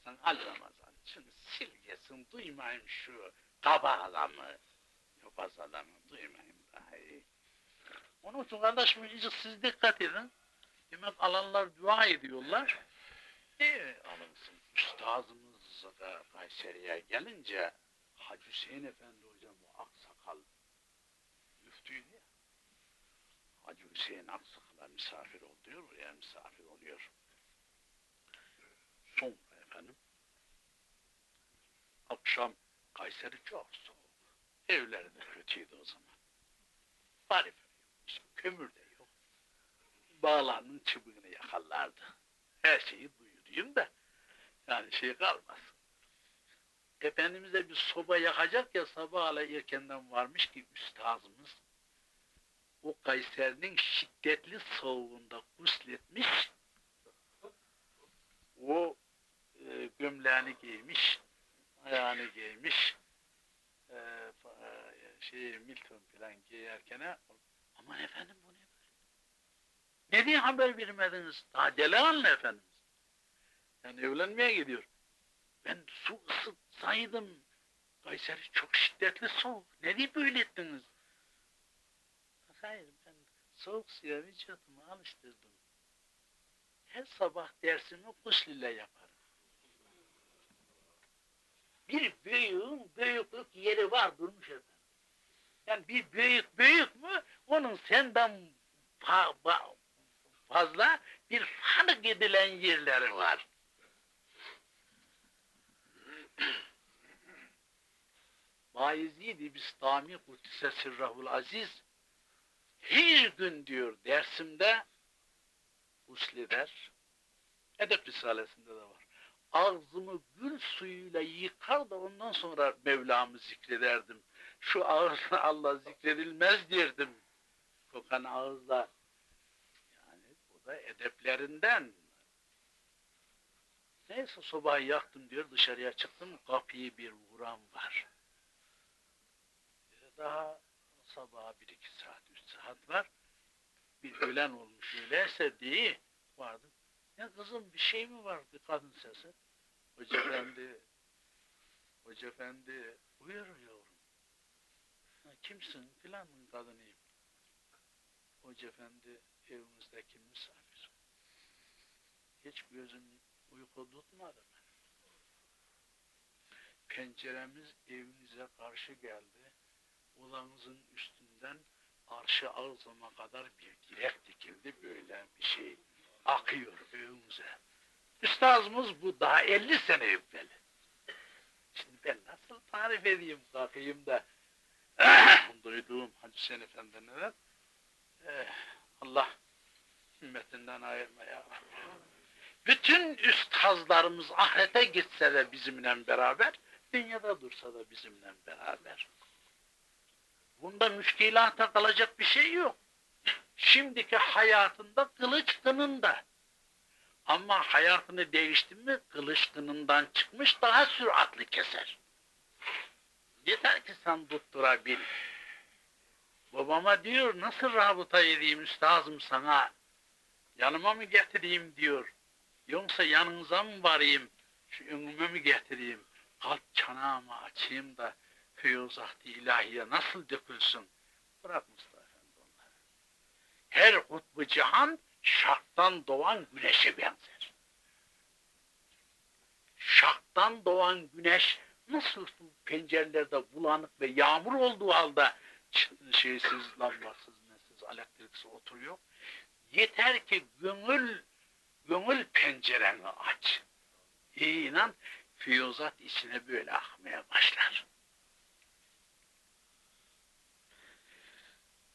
istersen Ali Ramazan şunu silgesin duymayayım şu kaba adamı. Yobaz adamı duymayayım daha iyi. Onun için kardeşim iyice siz dikkat edin. Demek alanlar dua ediyorlar. İyi alınsın. Üstazımız da Kayseri'ye gelince Hacı Hüseyin Efendi hocam o aksakal müftüydü ya. Hacı Hüseyin Aksakal'a misafir ol diyor, buraya misafir oluyor. Sonra efendim, akşam Kayseri çok soğuk. Evleri de kötüydü o zaman. Bari işte kömür de yok. Bağlarının çubuğunu yakarlardı. Her şeyi duyurayım da yani şey kalmaz. Efendimiz'e bir soba yakacak ya sabahla erkenden varmış ki üstazımız o Kayseri'nin şiddetli soğuğunda gusletmiş o e, gömleğini giymiş ayağını giymiş e, e, şey Milton falan giyerken aman efendim bu ne böyle? Ne diye haber vermediniz? Daha deli anlı efendimiz. Yani evlenmeye gidiyor. Ben su ısıtsaydım Kayseri çok şiddetli soğuk. Ne diye böyle ettiniz? Hayır ben soğuk suya vücudumu alıştırdım. Her sabah dersimi guslüyle yaparım. Bir büyüğün büyüklük yeri var durmuş efendim. Yani bir büyük büyük mü onun senden fazla bir fark edilen yerleri var. Bayezid-i Bistami Kudüs'e sirrahul aziz her gün diyor dersimde husleder. Edep Risalesi'nde de var. Ağzımı gül suyuyla yıkar da ondan sonra Mevlam'ı zikrederdim. Şu ağızla Allah zikredilmez derdim. Kokan ağızla. Yani bu da edeplerinden. Neyse sobayı yaktım diyor dışarıya çıktım kapıyı bir vuran var. Daha sabaha bir iki saat, üç saat var. Bir ölen olmuş öyleyse diye vardı. Ya kızım bir şey mi var bir kadın sesi? Hoca efendi, hoca yavrum. Kimsin filanın kadınıyım. Hoca efendi evimizdeki misafir. Hiç gözüm uyku tutmadı mı? Penceremiz evinize karşı geldi. Ulanızın üstünden arşı ağzıma kadar bir direk dikildi böyle bir şey akıyor evimize. Üstazımız bu daha 50 sene evvel. Şimdi ben nasıl tarif edeyim kalkayım da duyduğum Hacı Hüseyin Efendi'ne eh, Allah ümmetinden ayırma ya. Bütün üstazlarımız ahirete gitse de bizimle beraber, dünyada dursa da bizimle beraber. Bunda müşkilata kalacak bir şey yok. Şimdiki hayatında kılıç kınında. Ama hayatını değişti mi kılıç kınından çıkmış daha süratli keser. Yeter ki sen tutturabil. Babama diyor nasıl rabıta edeyim üstazım sana? Yanıma mı getireyim diyor. Yoksa yanınıza mı varayım? Şu önüme mi getireyim? Kalp çanağımı açayım da feyuzat-ı ilahiye nasıl dökülsün? Bırak Mustafa Efendi onları. Her kutbu cihan şarttan doğan güneşe benzer. Şarttan doğan güneş nasıl pencerelerde bulanık ve yağmur olduğu halde şeysiz, lambasız, nesiz, elektriksiz oturuyor. Yeter ki gönül, gönül pencereni aç. İyi inan, fiyuzat içine böyle akmaya başlar.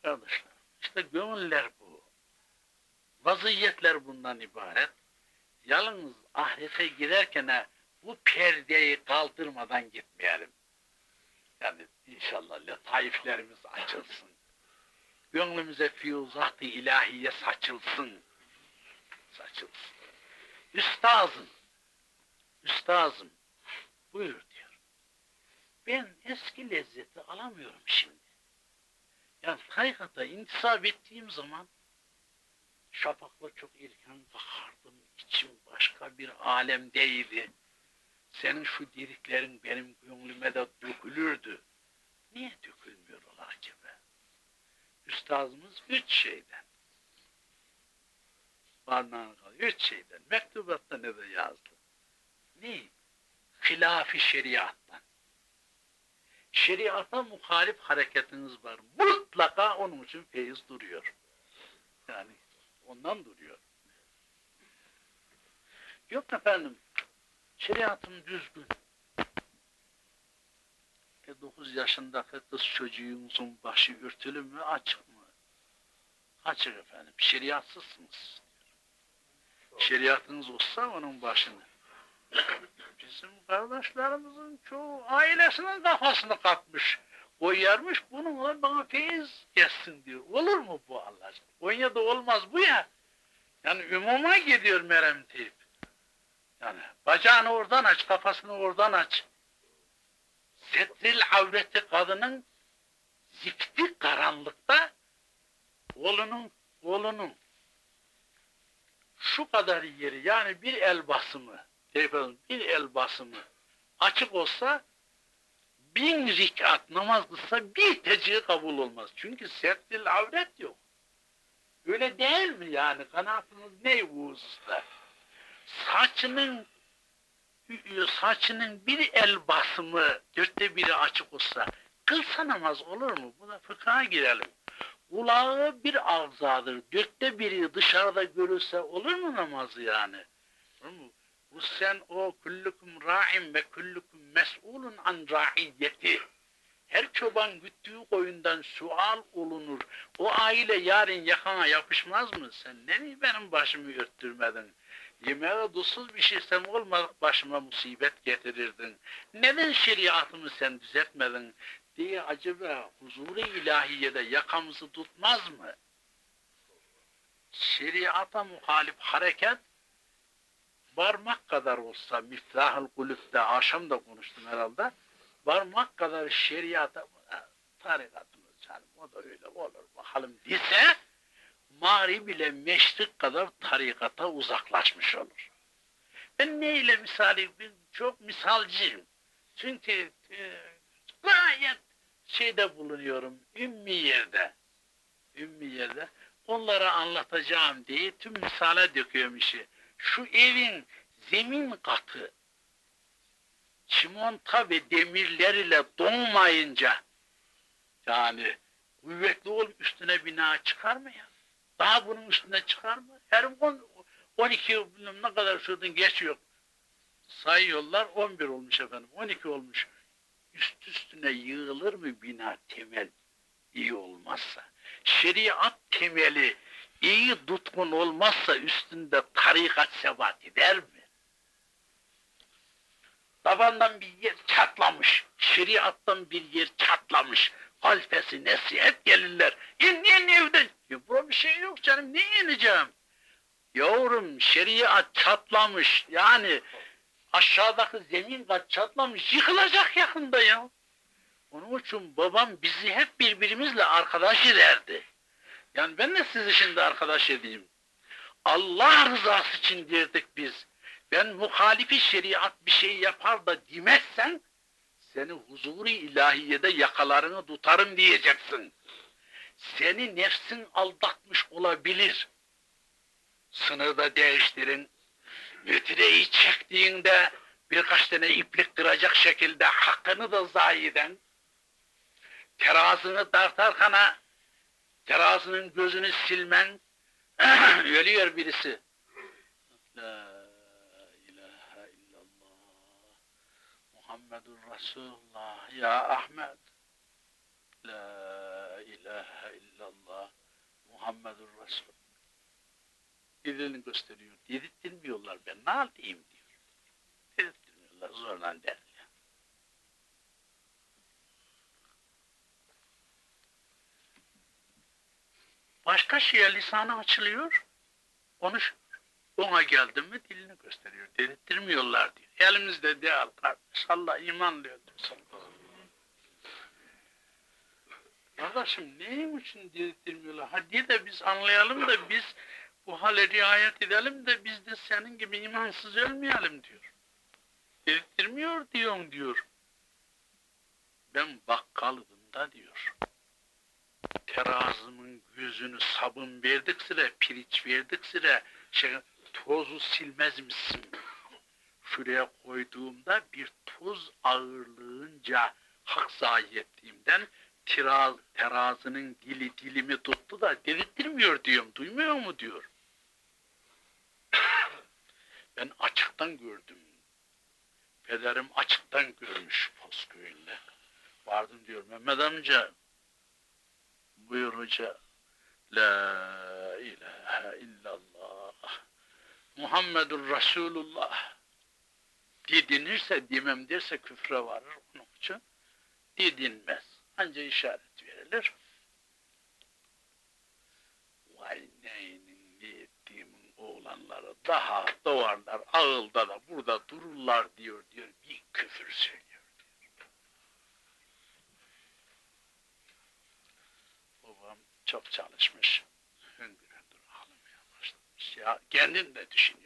Kardeşler, işte gönüller bu. Vaziyetler bundan ibaret. Yalnız ahirete giderken bu perdeyi kaldırmadan gitmeyelim. Yani inşallah letaiflerimiz açılsın. Gönlümüze fiyuzat-ı ilahiye saçılsın. Saçılsın. Üstazım, üstazım buyur diyor. Ben eski lezzeti alamıyorum şimdi. Yani tarikata intisap ettiğim zaman şafakla çok erken bakardım. İçim başka bir alemdeydi. senin şu dediklerin benim gönlüme de dökülürdü. Niye dökülmüyor ola acaba? Üstazımız üç şeyden. Varnağın üç şeyden. Mektubatta ne de yazdı. Ne? Hilafi şeriattan. Şeriata muhalif hareketiniz var. Mutlaka onun için feyiz duruyor. Yani ondan duruyor. Yok efendim. Şeriatım düzgün. E 9 yaşındaki kız çocuğunuzun başı örtülü mü açık mı? Açık efendim. Şeriatsızsınız. Şeriatınız olsa onun başını. Bizim kardeşlerimizin çoğu ailesinin kafasını katmış. Koyarmış bununla bana feyiz gelsin diyor. Olur mu bu Allah aşkına? Konya'da olmaz bu ya. Yani ümuma gidiyor merem teyip. Yani bacağını oradan aç, kafasını oradan aç. Setril avreti kadının zifti karanlıkta kolunun kolunun şu kadar yeri yani bir el basımı bir el basımı açık olsa bin rikat namaz kılsa bir tecih kabul olmaz. Çünkü setril avret yok. Öyle değil mi yani? Kanaatınız ne bu hususta? Saçının saçının bir el basımı dörtte biri açık olsa kılsa namaz olur mu? Buna fıkha girelim. Kulağı bir avzadır. Dörtte biri dışarıda görülse olur mu namazı yani? Olur mu? Bu sen o kullukum ra'in ve kullukum mes'ulun an ra'iyyeti. Her çoban güttüğü koyundan sual olunur. O aile yarın yakana yapışmaz mı? Sen ne benim başımı örttürmedin? Yemeğe duzsuz bir şey sen olma başıma musibet getirirdin. Neden şeriatımı sen düzeltmedin? diye acaba huzuru ilahiyede yakamızı tutmaz mı? Şeriata muhalif hareket varmak kadar olsa miftahıl kulüpte akşam da konuştum herhalde varmak kadar şeriata tarikatımız canım o da öyle olur bakalım dese mağrib ile meşrik kadar tarikata uzaklaşmış olur. Ben neyle misali çok misalcıyım. Çünkü e, gayet şeyde bulunuyorum ümmi yerde. Ümmi yerde. Onlara anlatacağım diye tüm misale döküyorum işi. Şu evin zemin katı çimenta ve demirler ile donmayınca yani kuvvetli ol üstüne bina çıkar mı ya? Daha bunun üstüne çıkar mı? Her 10, 12 bilmem ne kadar şuradan geçiyor. Sayıyorlar 11 olmuş efendim. 12 olmuş. Üst üstüne yığılır mı bina temel iyi olmazsa? Şeriat temeli iyi tutkun olmazsa üstünde tarikat sebat eder mi? Tabandan bir yer çatlamış, şeriattan bir yer çatlamış. Halfesi, nesi hep gelirler. İn, in evden. Ya bura bir şey yok canım, ne ineceğim? Yavrum şeriat çatlamış, yani aşağıdaki zemin kat çatlamış, yıkılacak yakında ya. Onun için babam bizi hep birbirimizle arkadaş ederdi. Yani ben de sizi şimdi arkadaş edeyim. Allah rızası için derdik biz. Ben muhalifi şeriat bir şey yapar da demezsen seni huzuru ilahiyede yakalarını tutarım diyeceksin. Seni nefsin aldatmış olabilir. Sınırda değiştirin. Mütreyi çektiğinde birkaç tane iplik kıracak şekilde hakkını da zayiden terazını tartarkana terazının gözünü silmen ölüyor birisi. La ilahe illallah Muhammedur Resulullah ya Ahmet La ilahe illallah Muhammedur Resul Elini gösteriyor. Dedirttirmiyorlar ben ne yapayım diyor. Dedirttirmiyorlar zorla der. Başka şeye lisanı açılıyor, konuş. Ona geldi mi dilini gösteriyor. Dedirttirmiyorlar diyor. Elimizde değil kardeş. Allah imanlıyor diyor. Kardeşim neyin için dedirttirmiyorlar? Hadi de biz anlayalım da biz bu hale riayet edelim de biz de senin gibi imansız ölmeyelim diyor. Dedirtmiyor diyorsun diyor. Ben bakkaldım da diyor. Terazımın gözünü sabun verdik sıra, piriç verdik sıra, şey, tozu silmez misin? Şuraya koyduğumda bir toz ağırlığınca hak zayi ettiğimden tiraz, terazının dili dilimi tuttu da dedirtmiyor diyorum. Duymuyor mu diyor. ben açıktan gördüm. Pederim açıktan görmüş Posköy'ünde. Vardım diyor Mehmet amca. Buyur. La ilahe illallah. Muhammedur Resulullah. Didinirse demem derse küfre varır onun için. Didinmez. Anca işaret verilir. Ne ettiğimin oğlanları daha doğarlar ağılda da burada dururlar diyor diyor bir küfür söylüyor diyor. Babam çok çalışmış. Hüngür hüngür ağlamaya başlamış. Ya kendin de düşünüyor.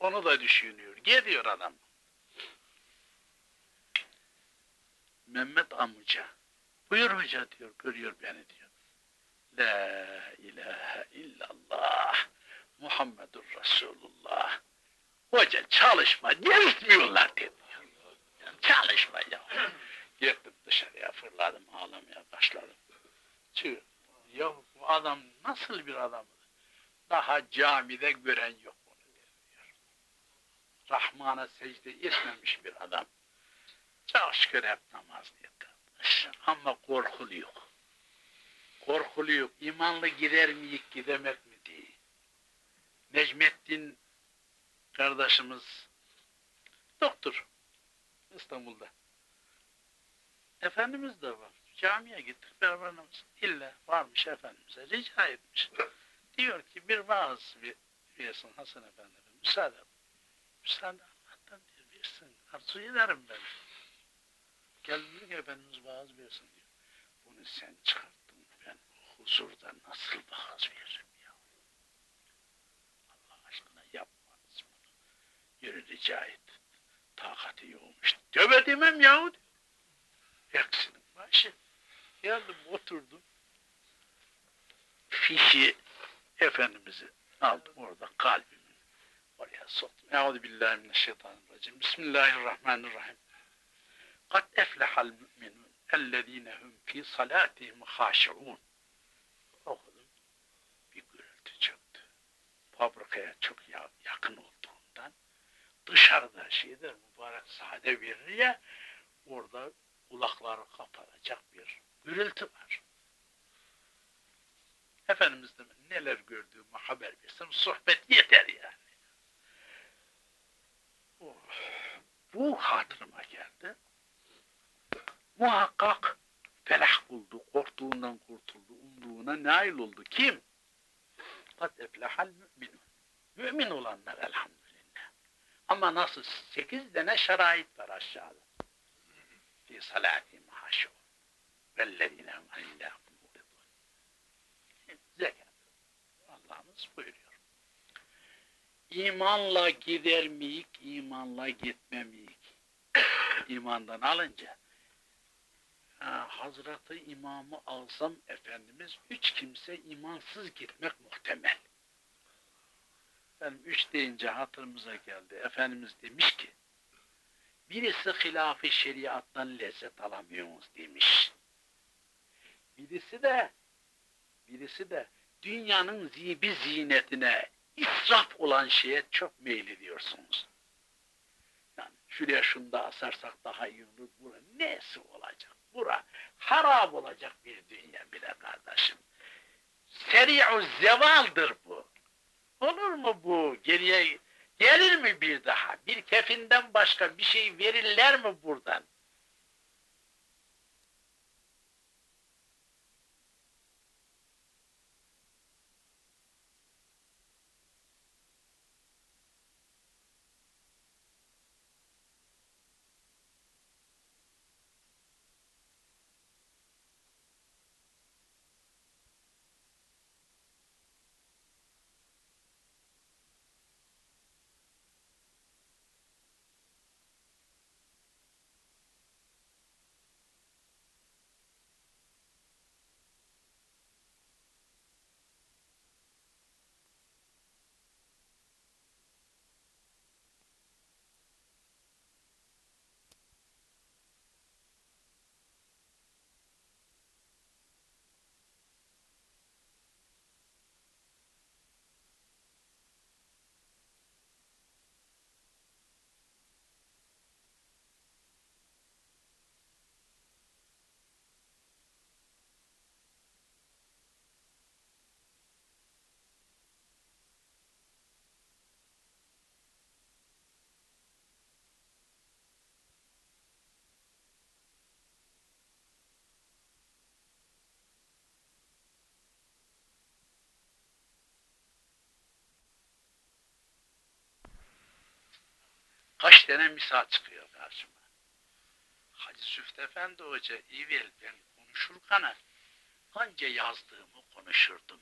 Onu da düşünüyor. Geliyor adam. Mehmet amca. Buyur hoca diyor. Görüyor beni diyor. La ilahe illallah. Muhammedur Resulullah. Hoca çalışma. Gelmiyorlar dedi. Çalışma ya. Gittim dışarıya fırladım ağlamaya başladım. Çünkü ya bu adam nasıl bir adam? Daha camide gören yok onu diyor. Rahman'a secde etmemiş bir adam. Çok şükür hep namazlıyım kardeş. Ama korkulu yok. Korkulu yok. İmanlı gider miyik gidemek mi diye. Necmettin kardeşimiz doktor İstanbul'da. Efendimiz de var. Camiye gittik beraber namaz. İlla varmış Efendimiz'e rica etmiş. Diyor ki bir vaaz bir versin Hasan Efendi. Müsaade. Müsaade Allah'tan diyor versin. Arzu ederim ben. Geldi ki Efendimiz vaaz versin diyor. Bunu sen çıkarttın. Ben huzurda nasıl vaaz veririm ya? Allah aşkına yapmanız bunu. Yürü rica et. Takati yokmuş. Tövbe demem yahu. Eksinin başı. Geldim oturdum. Fişi Efendimiz'i aldım orada kalbimin oraya soktum. Euzu billahi mineşşeytanirracim. Bismillahirrahmanirrahim. Kad eflehal müminun ellezine hum fi salatihim haşiun. Okudum. Bir gürültü çıktı. Fabrikaya çok ya- yakın olduğundan dışarıda şeydir mübarek sade verir ya orada kulakları kapanacak bir gürültü var. Efendimiz'den neler gördüğümü haber versem sohbet yeter yani. Oh, Bu hatırıma geldi. Muhakkak felah buldu, korktuğundan kurtuldu, umduğuna nail oldu. Kim? Kad eflehal müminun. Mümin olanlar elhamdülillah. Ama nasıl? Sekiz tane şerait var aşağıda. Fi salatihim Vellezine hum anillahum muridun. Zekat. Allah'ımız buyuruyor. İmanla gider miyik, imanla gitmemeyik. İmandan alınca ha, Hazreti İmamı Efendimiz üç kimse imansız gitmek muhtemel. Benim üç deyince hatırımıza geldi. Efendimiz demiş ki birisi hilaf-ı şeriattan lezzet alamıyorsunuz demiş. Birisi de birisi de dünyanın zibi zinetine israf olan şeye çok meylediyorsunuz. Yani şuraya şunu da asarsak daha iyi olur. Bura nesi olacak? Bura harap olacak bir dünya bile kardeşim. Seri'u zevaldır bu. Olur mu bu? Geriye gelir mi bir daha? Bir kefinden başka bir şey verirler mi buradan? Kaç tane misal çıkıyor karşıma. Hacı Süft Efendi Hoca evvel ben konuşurken anca yazdığımı konuşurdum.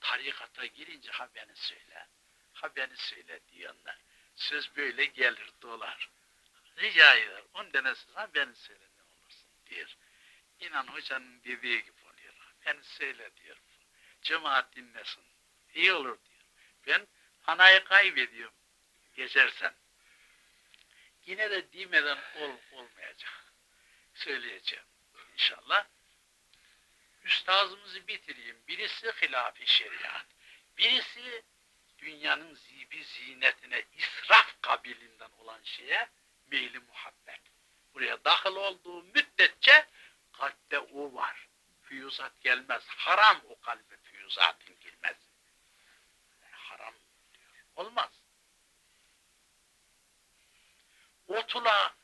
Tarikata girince ha beni söyle, ha beni söyle diyorlar. Söz böyle gelir dolar. Rica eder. On denesiz ha beni söyle ne olursun diyor. İnan hocanın dediği gibi oluyor. Beni söyle diyor. Cemaat dinlesin. İyi olur diyor. Ben anayı kaybediyorum geçersen. Yine de demeden ol, olmayacak. Söyleyeceğim inşallah. Üstazımızı bitireyim. Birisi hilaf-ı şeriat. Birisi dünyanın zibi zinetine israf kabilinden olan şeye meyli muhabbet. Buraya dahil olduğu müddetçe kalpte o var. Füyuzat gelmez. Haram o kalbe füyuzatın girmez. haram diyor. Olmaz. Otula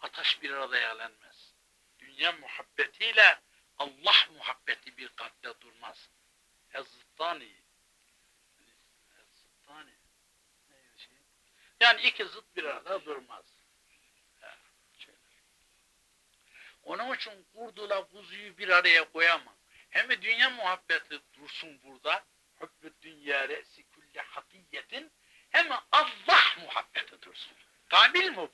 ateş bir arada yalenmez. Dünya muhabbetiyle Allah muhabbeti bir kalpte durmaz. Ezzıttani Ezzıttani yani iki zıt bir arada durmaz. Onun için kurdula kuzuyu bir araya koyamam. Hem dünya muhabbeti dursun burada. Hübbü dünya re'si kulli hatiyetin hem Allah muhabbeti dursun. Kabil mi bu?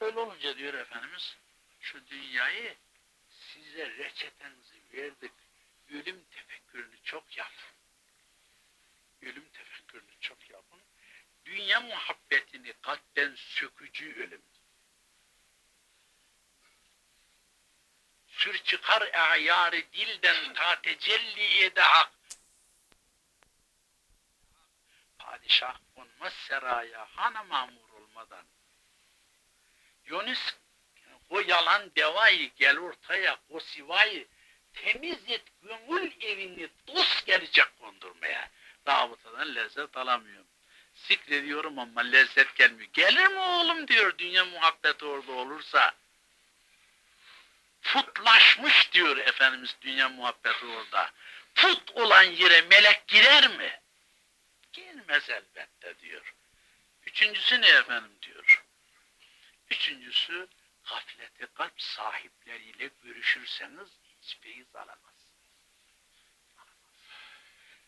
Öyle olunca diyor Efendimiz, şu dünyayı size reçetenizi verdik. Ölüm tefekkürünü çok yapın. Ölüm tefekkürünü çok yapın. Dünya muhabbetini kalpten sökücü ölüm. Sür çıkar ayarı dilden ta tecelli ede. Padişah konmaz seraya hana mamur olmadan. Yunus o yalan devayı gel ortaya o sivayı temiz et gönül evini dost gelecek kondurmaya. Rabıtadan lezzet alamıyorum. Zikrediyorum ama lezzet gelmiyor. Gelir mi oğlum diyor dünya muhabbeti orada olursa. Putlaşmış diyor Efendimiz dünya muhabbeti orada. Put olan yere melek girer mi? Girmez elbette diyor. Üçüncüsü ne efendim diyor. Üçüncüsü gafleti kalp sahipleriyle görüşürseniz hiç feyiz alamazsınız.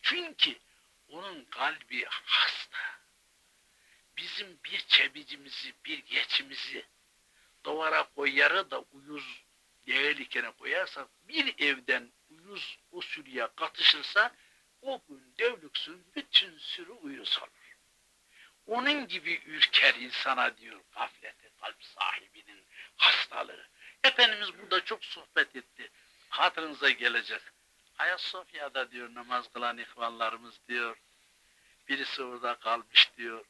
Çünkü onun kalbi hasta. Bizim bir çebicimizi, bir geçimizi duvara koyarı da uyuz değerlikene koyarsak bir evden uyuz o sürüye katışırsa o gün devlüksün bütün sürü uyuz olur. Onun gibi ürker insana diyor gafleti kalp sahibinin hastalığı. Efendimiz burada çok sohbet etti. Hatırınıza gelecek. Ayasofya'da diyor namaz kılan ihvanlarımız diyor. Birisi orada kalmış diyor.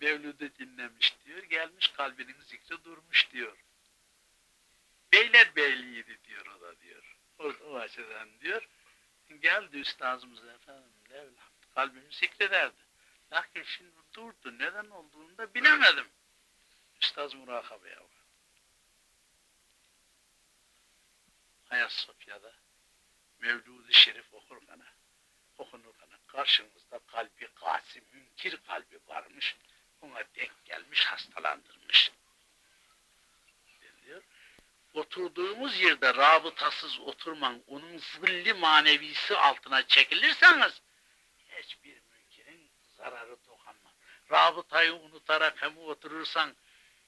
Mevlüd'ü dinlemiş diyor. Gelmiş kalbinin zikri durmuş diyor. Beyler beyliydi diyor o da diyor. O, o açıdan diyor. Geldi üstazımız efendim kalbimi zikrederdi. Lakin şimdi durdu. Neden olduğunu da bilemedim. Üstaz murakabeye var. Ayasofya'da Mevlud-i Şerif okurken okunurken karşımızda kalbi kasi, münkir kalbi varmış. Ona denk gelmiş, hastalandırmış. Oturduğumuz yerde rabıtasız oturman, onun zilli manevisi altına çekilirseniz hiçbir münkirin zararı dokunmaz. Rabıtayı unutarak hem oturursan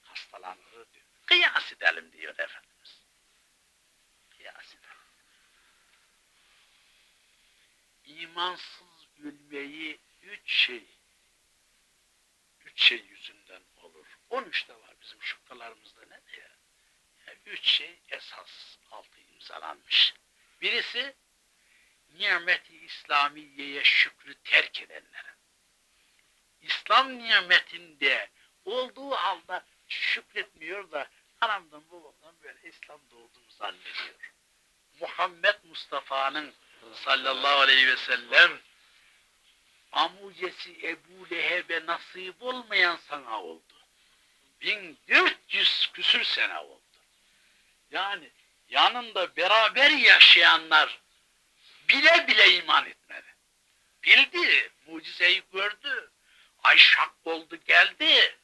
hastalandırır diyor. Kıyas edelim diyor Efendimiz. Kıyas edelim. İmansız ölmeyi üç şey üç şey yüzünden olur. On üçte var bizim. Yani üç şey esas altı imzalanmış. Birisi nimeti İslamiye'ye şükrü terk edenlere. İslam nimetinde olduğu halde şükretmiyor da anamdan babamdan böyle İslam'da olduğunu zannediyor. Muhammed Mustafa'nın sallallahu aleyhi ve sellem amucesi Ebu Leheb'e nasip olmayan sana oldu. 1400 küsür sene oldu. Yani yanında beraber yaşayanlar bile bile iman etmedi. bildi, mucizeyi gördü. Ay şak oldu geldi.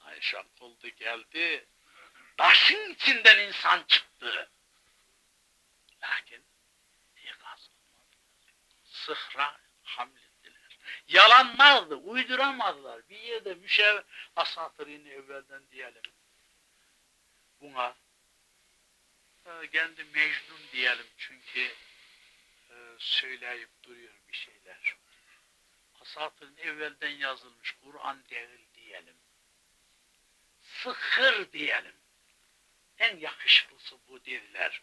Ay şak oldu geldi. Taşın içinden insan çıktı. Lakin ikaz olmadı. Sıhra hamlettiler. Yalanlardı, uyduramadılar. Bir yerde müşev asatırını evvelden diyelim. Buna kendi Mecnun diyelim çünkü e, söyleyip duruyor bir şeyler. Asatırın evvelden yazılmış Kur'an değil diyelim. Sıkır diyelim. En yakışıklısı bu dediler.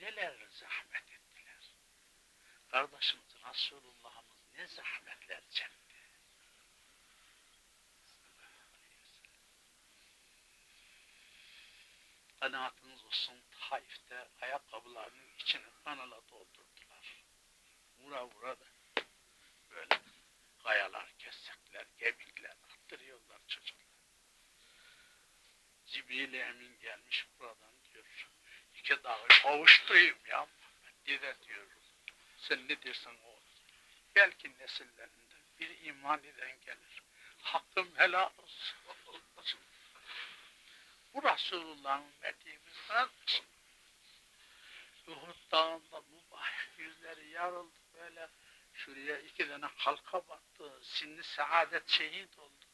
Neler zahmet ettiler. Kardeşimiz Resulullah'ımız ne zahmetler çekti. Kanaatınız olsun Taif'te ayakkabılarının içini kanala doldurdular. Vura vura da böyle kayalar kesecekler, gemikler attırıyorlar çocuklar. Cibril Emin gelmiş buradan diyor. İki dağı kavuşturayım ya Muhammed dede diyor. Sen ne dersen o. Belki nesillerinden bir iman eden gelir. Hakkım helal olsun. Bu Resulullah'ın ümmetiyiz kardeşim. Uhud dağında mübarek yüzleri yarıldı böyle. Şuraya iki tane halka battı. Sinni saadet şehit oldu.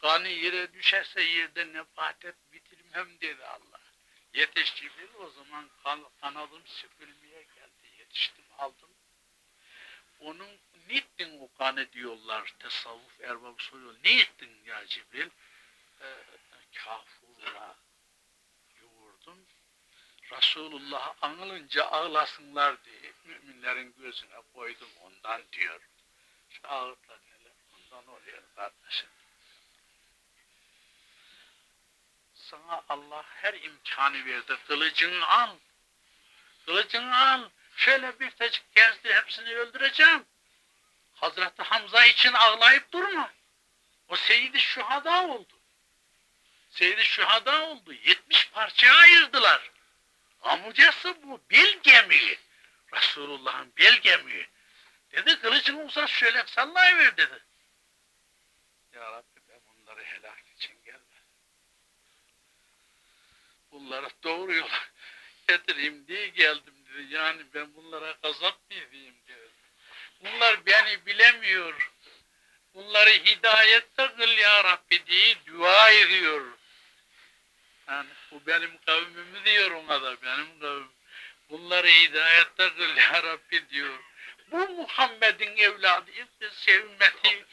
Kanı yere düşerse yerde nebat et bitirmem dedi Allah. Yetiş Cibril o zaman kan, kanadım süpürmeye geldi. Yetiştim aldım. Onun ne o kanı diyorlar tasavvuf erbabı soruyor. Ne ettin ya Cibril? Ee, kafurla yoğurdum. Resulullah anılınca ağlasınlar diye müminlerin gözüne koydum ondan diyor. Şu ağırtlar neler ondan oluyor kardeşim. Sana Allah her imkanı verdi. Kılıcını al. Kılıcını al. Şöyle bir tecik gezdi hepsini öldüreceğim. Hazreti Hamza için ağlayıp durma. O Seyyid-i Şuhada oldu. Seyyid-i Şuhada oldu. 70 parçaya ayırdılar. Amcası bu bel gemiği. Resulullah'ın bel gemiği. Dedi kılıcını uzat şöyle sallayıver dedi. Ya Rabbi ben bunları helak için gelmedim. Bunları doğru yola getireyim diye geldim dedi. Yani ben bunlara gazap mı edeyim dedi. Bunlar beni bilemiyor. Bunları hidayette kıl ya Rabbi diye dua ediyor. Yani bu benim kavmimi diyor ona da benim kavmim. Bunları hidayette kıl ya Rabbi diyor. Bu Muhammed'in evladı sevmedi.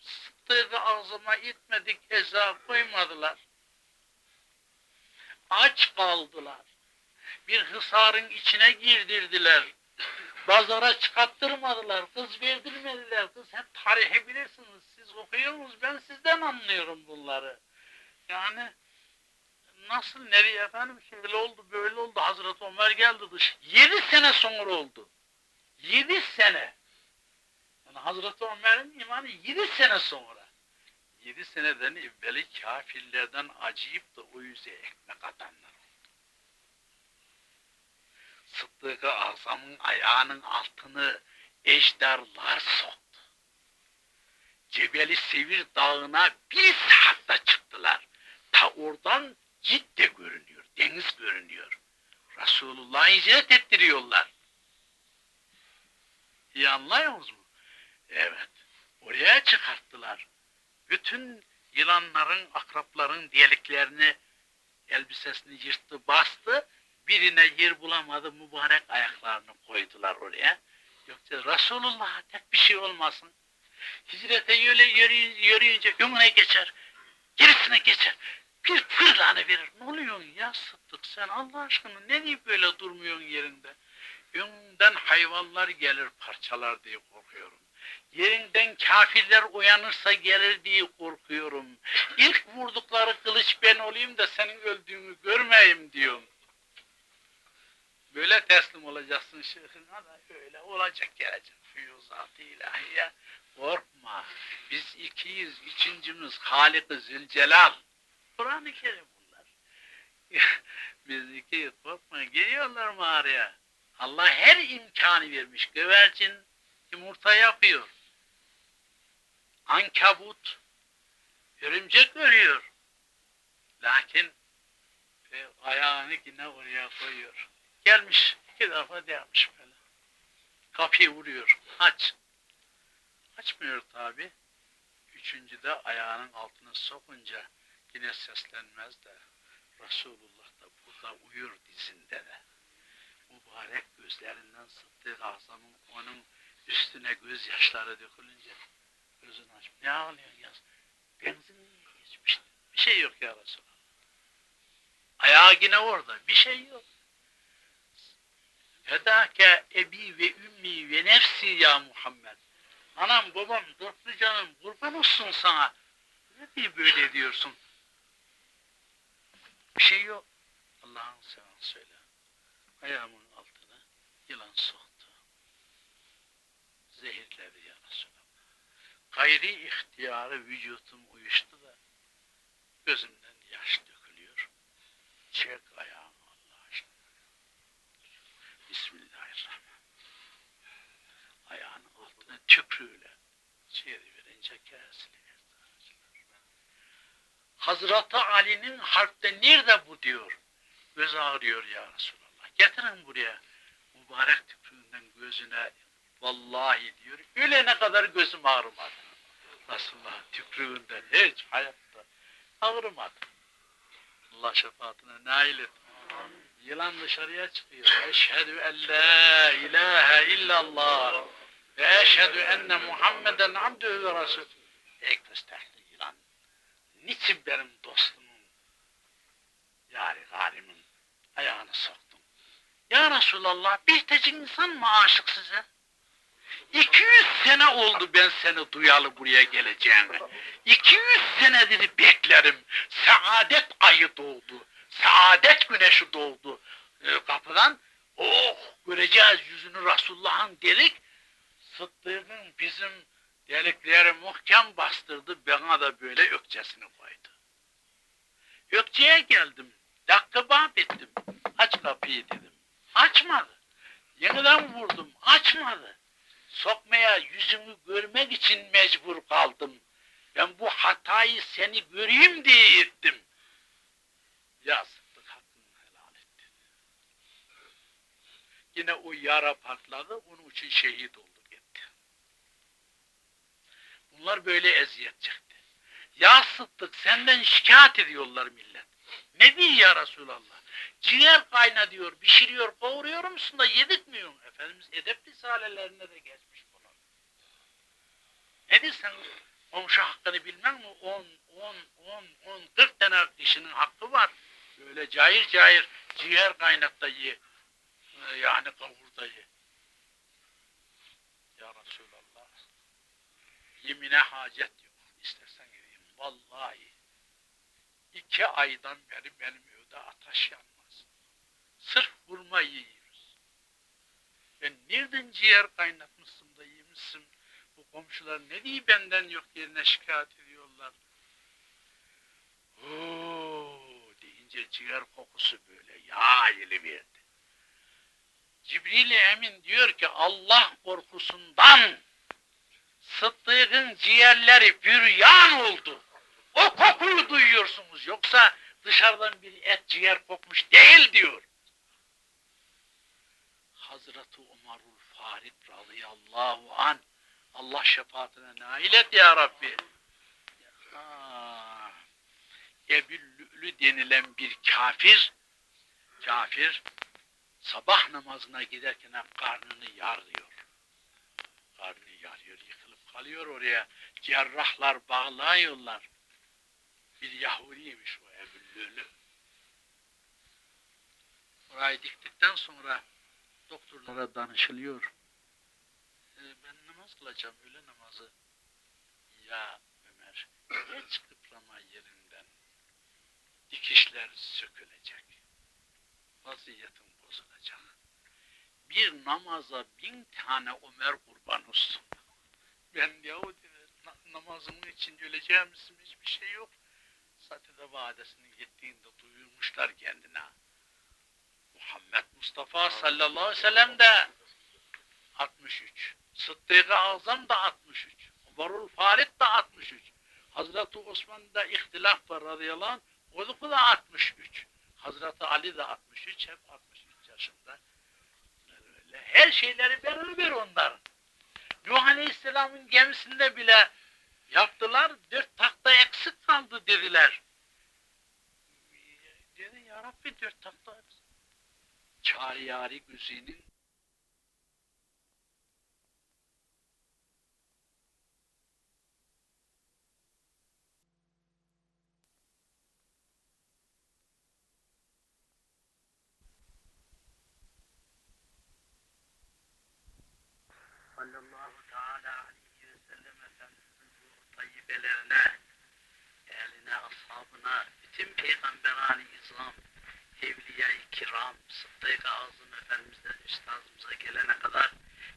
Sıddık'ı ağzıma itmedik eza koymadılar. Aç kaldılar. Bir hısarın içine girdirdiler. Pazara çıkarttırmadılar. Kız verdirmediler. Kız hep tarihi bilirsiniz. Siz okuyorsunuz. Ben sizden anlıyorum bunları. Yani nasıl nereye efendim şöyle oldu böyle oldu Hazreti Ömer geldi dış. Yedi sene sonra oldu. Yedi sene. Yani Hazreti Ömer'in imanı yedi sene sonra. Yedi seneden evveli kafirlerden acıyıp da o yüze ekmek atanlar Sıddık-ı Azam'ın ayağının altını ejderler soktu. Cebeli Sevir Dağı'na bir saatte çıktılar. Ta oradan Cidde görünüyor, deniz görünüyor. Resulullah'ı hicret ettiriyorlar. İyi anlıyor musunuz? Evet, oraya çıkarttılar. Bütün yılanların, akrapların deliklerini, elbisesini yırttı, bastı birine yer bulamadı mübarek ayaklarını koydular oraya. Yoksa Resulullah'a tek bir şey olmasın. Hicrete yöyle yürüyünce önüne geçer, gerisine geçer. Bir fırlanı verir. Ne oluyorsun ya Sıddık sen Allah aşkına ne diye böyle durmuyorsun yerinde? Önünden hayvanlar gelir parçalar diye korkuyorum. Yerinden kafirler uyanırsa gelir diye korkuyorum. İlk vurdukları kılıç ben olayım da senin öldüğünü görmeyeyim diyorum. Böyle teslim olacaksın şeyhine da öyle olacak gelecek. Füyuzat-ı ilahiye korkma. Biz ikiyiz, üçüncümüz Halik-i Zülcelal. Kur'an-ı Kerim bunlar. Biz ikiyiz korkma. Geliyorlar mağaraya. Allah her imkanı vermiş. Güvercin yumurta yapıyor. Ankabut örümcek örüyor. Lakin e, ayağını yine oraya koyuyor. Gelmiş iki defa demiş böyle. Kapıyı vuruyor. Aç. Açmıyor tabi. Üçüncüde ayağının altına sokunca yine seslenmez de Resulullah da burada uyur dizinde de. Mübarek gözlerinden Sıddık Azam'ın onun üstüne gözyaşları dökülünce gözünü aç. Ne ağlıyorsun ya? Benzin geçmişti. Bir şey yok ya Resulallah. Ayağı yine orada. Bir şey yok. Fedake ebi ve ümmi ve nefsi ya Muhammed. Anam babam dörtlü canım kurban olsun sana. Ne diye böyle diyorsun? Bir şey yok. Allah'ın seven söyle. Ayağımın altına yılan soktu. Zehirledi ya Resulallah. Gayri ihtiyarı vücutum uyuştu da gözümden yaş dökülüyor. Çek ayağını Allah aşkına. Bismillahirrahmanirrahim. Çiğri verince kesilir. Hazreti Ali'nin harpte nerede bu diyor. Göz ağrıyor ya Resulallah. Getirin buraya. Mübarek tükrüğünden gözüne vallahi diyor. Ölene kadar gözüm ağrımadı. Resulullah tükrüğünden hiç hayatta ağrımadı. Allah şefaatine nail et. Yılan dışarıya çıkıyor. Eşhedü en la ilahe illallah ve eşhedü enne Muhammeden abdühü ve rasul. Ey kıstahlı yılan. Niçin benim dostumun yani galimin ayağını soktun? Ya Resulallah bir tek insan mı aşık size? 200 sene oldu ben seni duyalı buraya geleceğini. 200 senedir beklerim. Saadet ayı doğdu. Saadet güneşi doğdu. Ee, kapıdan oh göreceğiz yüzünü Resulullah'ın delik. Sıddık'ın bizim delikleri muhkem bastırdı. Bana da böyle ökçesini koydu. Ökçeye geldim. Dakika bab ettim. Aç kapıyı dedim. Açmadı. Yeniden vurdum. Açmadı sokmaya yüzümü görmek için mecbur kaldım. Ben bu hatayı seni göreyim diye ettim. Ya Sıddık hakkını helal etti. Yine o yara patladı, onun için şehit oldu. Bunlar böyle eziyet çekti. Ya Sıddık senden şikayet ediyorlar millet. Ne diyor ya Resulallah? Ciğer kayna diyor, pişiriyor, kavuruyor musun da yedik mi yiyorsun? Efendimiz edep risalelerine de geçmiş bunu. Ne diyorsun? Komşu hakkını bilmem mi? 10, 10, 10, 10, 40 tane kişinin hakkı var. Böyle cayır cayır ciğer kaynat da ye. Ee, Yani kavur da ye. Ya Resulallah. Yemine hacet yok. İstersen gideyim. Vallahi. iki aydan beri benim evde ateş yanmaz. Sırf hurma yiyoruz. Ben nereden ciğer kaynatmışsın da yemişsin. Bu komşular ne diye benden yok yerine şikayet ediyorlar. Oo deyince ciğer kokusu böyle yağ verdi. Cibril Emin diyor ki Allah korkusundan Sıddık'ın ciğerleri büryan oldu. O kokuyu duyuyorsunuz. Yoksa dışarıdan bir et ciğer kokmuş değil diyor. Hazreti Umarul Farid radıyallahu an Allah şefaatine nail et ya Rabbi. Ah, Ebüllülü denilen bir kafir, kafir sabah namazına giderken karnını yarıyor. Kalıyor oraya. Cerrahlar bağlıyorlar. Bir Yahudiymiş o Ebüllülü. Orayı diktikten sonra doktorlara danışılıyor. Ee, ben namaz kılacağım, öğle namazı. Ya Ömer, geç kıprama yerinden. Dikişler sökülecek. Vaziyetin bozulacak. Bir namaza bin tane Ömer kurban olsun. Ben yahu dedi, na- namazımın için öleceğim hiçbir şey yok. Satide vadesinin gittiğinde duyurmuşlar kendine. Muhammed Mustafa sallallahu aleyhi ve sellem de 63. Sıddık-ı Azam da 63. Varul Farid de 63. Hazreti Osman'da ihtilaf var radıyallahu anh. O da 63. Hazreti Ali de 63. Hep 63 yaşında. Öyle. Her şeyleri beraber onlar. Nuh Aleyhisselam'ın gemisinde bile yaptılar. Dört takta eksik kaldı dediler. Dedi ya Rabbi dört takta eksik. Çariyari Güzi'nin sallallahu teala aleyhi ve sellem Efendimizin ruhu tayyibelerine, eline, ashabına, bütün peygamberani izam, evliya-i kiram, sıddık-ı azam Efendimiz'den üstazımıza gelene kadar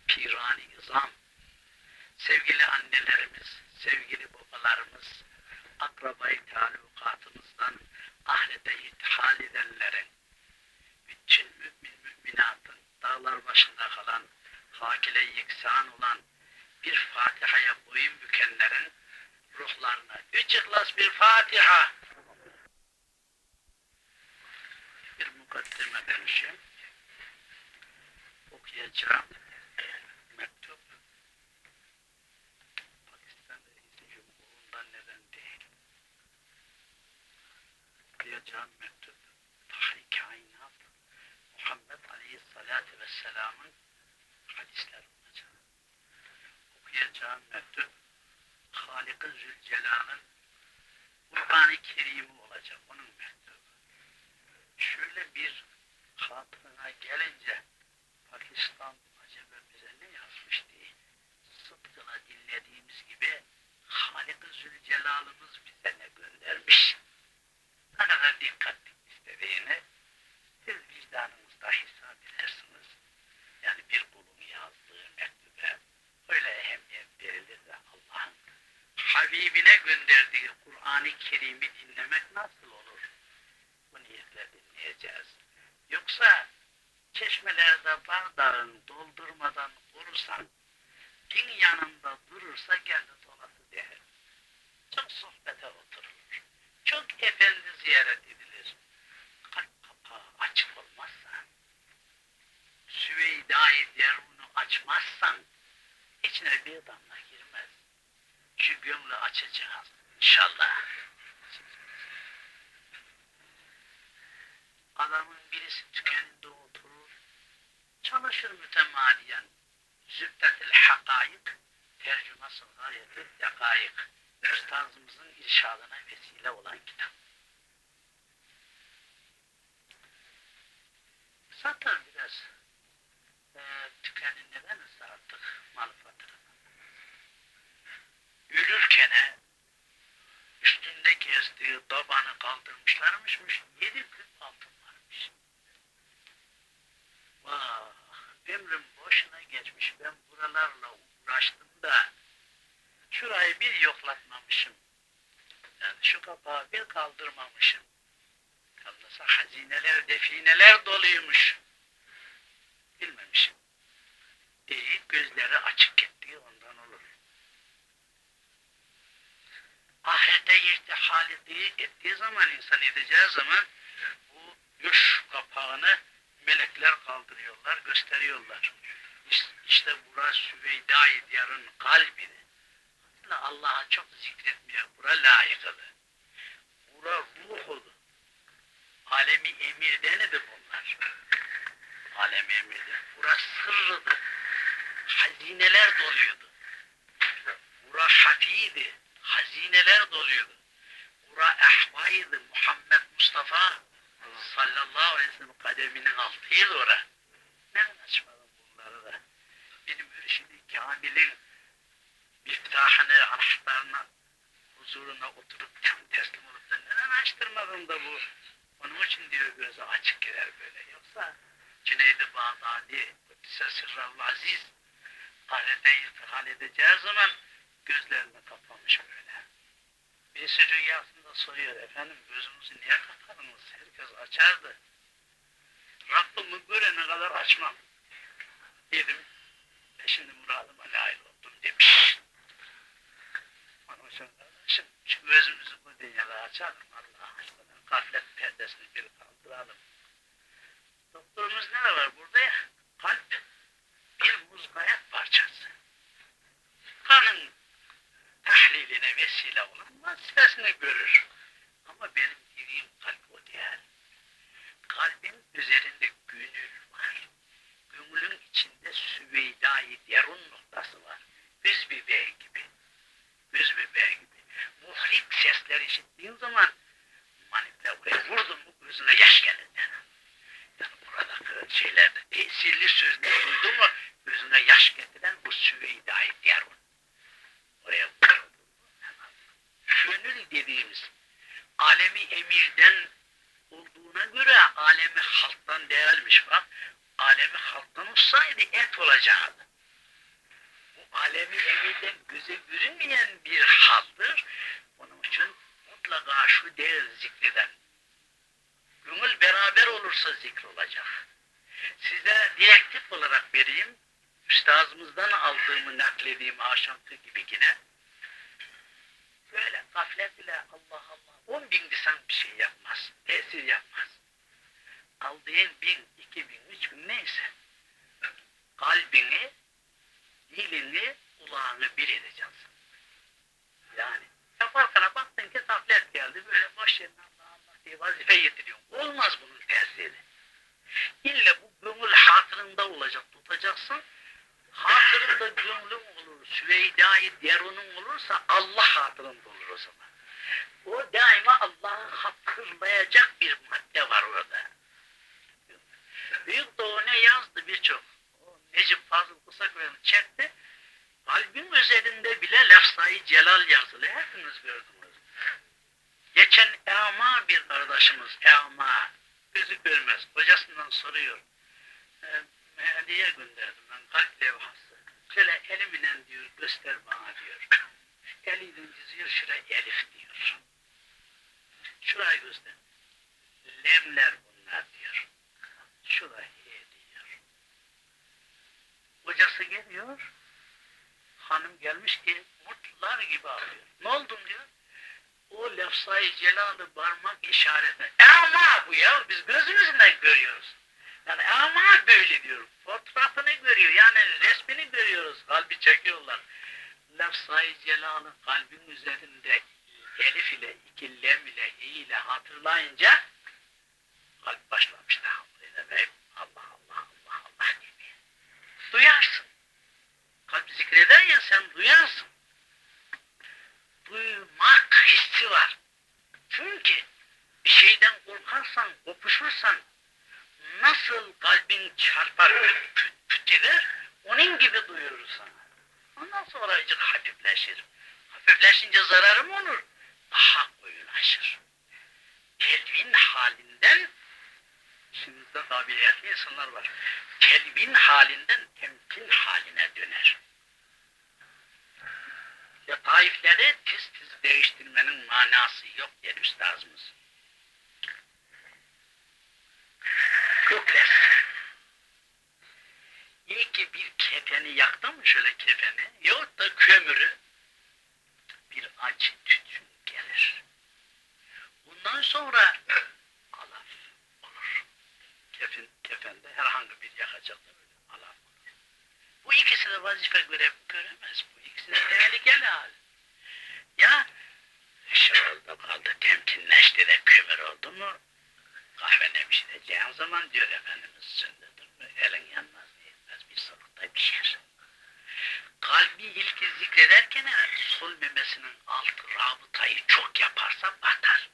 pirani izam, sevgili annelerimiz, sevgili babalarımız, akrabayı talukatımızdan ahirete irtihal edenlerin, bütün mümin müminatın, dağlar başında kalan, hakile yeksan olan bir Fatiha'ya boyun bükenlerin ruhlarına. Üç ihlas bir Fatiha. Bir mukaddime vermişim okuyacağım. Mektup. Pakistan Reisi Cumhurundan neden değil? Okuyacağım mektup. Tahri Kainat Muhammed Aleyhisselatü Vesselam'ın hadisler olacak. Okuyacağım mektup Halik-i Zülcelal'ın Kur'an-ı Kerim'i olacak onun mektubu. Şöyle bir hatırına gelince Pakistan acaba bize ne yazmış diye sıdkına dinlediğimiz gibi Halik-i Zülcelal'ımız bize ne göndermiş. Ne kadar dikkatli istediğini siz vicdanınızda hesap edersiniz. Yani bir kulun yazdığı mektuba öyle ehemmiyet verilir de Allah'ın Habibine gönderdiği Kur'an-ı Kerim'i dinlemek nasıl olur? Bu niyetle dinleyeceğiz. Yoksa çeşmelerde bardağın doldurmadan vurursan bin yanında durursa geldi dolası der. Çok sohbete oturulur. Çok efendi ziyaret diyor gözü açık gider böyle. Yoksa Cüneyd-i Bağdadi, Kudüs'e sırrallah aziz, ahirete irtihal edeceği zaman gözlerini kapamış böyle. Birisi rüyasında soruyor, efendim gözümüzü niye kapadınız? Herkes açardı. Rabbimi görene kadar açmam. Dedim. E şimdi muradıma nail oldum demiş. Onun için kardeşim gözümüzü bu dünyada açalım Allah aşkına. Gaflet perdesini bir kaldıralım. Doktorumuz ne var burada ya? Kalp bir muzgayat parçası. Kanın tahliline vesile olan vazifesini görür. Ama benim dediğim kalp o değil. Kalbin üzerinde gönül var. Gönülün içinde süveyda-i derun noktası var. Üz bebeği gibi. Üz bebeği gibi. Muhrik sesler işittiğin zaman manipüle buraya vurdun mu gözüne yaş gelir. Yani buradaki şeylerde tesirli sözleri duydun mu gözüne yaş getiren bu süveyda-i derun. Oraya vurdun mu hemen. Gönül dediğimiz alemi emirden olduğuna göre alemi halktan değermiş bak. Alemi halktan olsaydı et olacaktı. Bu alemi emirden göze görünmeyen bir haldır. Onun için mutlaka şu değer zikreden. Gönül beraber olursa zikr olacak. Size direktif olarak vereyim. Üstazımızdan aldığımı naklediğim aşantı gibi yine. Böyle gaflet ile Allah Allah. On bin lisan bir şey yapmaz. Tesir yapmaz. Aldığın bin, iki bin, üç bin neyse. Kalbini, dilini, kulağını bir edeceksin. Yani yaparken baktın ki gaflet geldi. Böyle boş yerine Allah Allah diye vazife getiriyorsun. Olmaz bunun şöyle kefeni, yahut da kömürü, bir acı tütün gelir. Bundan sonra alaf olur. Kefen, kefende herhangi bir yakacakta böyle alaf olur. Bu ikisi de vazife görev göremez. Bu ikisi de tehlikeli hal. Ya işi oldu kaldı temkinleşti de kömür oldu mu kahvene pişireceğin zaman diyor Efendimiz söndürdün mü elin yanmaz yetmez bir solukta pişer. Kalbi ilki zikrederken sol memesinin altı rabıtayı çok yaparsa batar.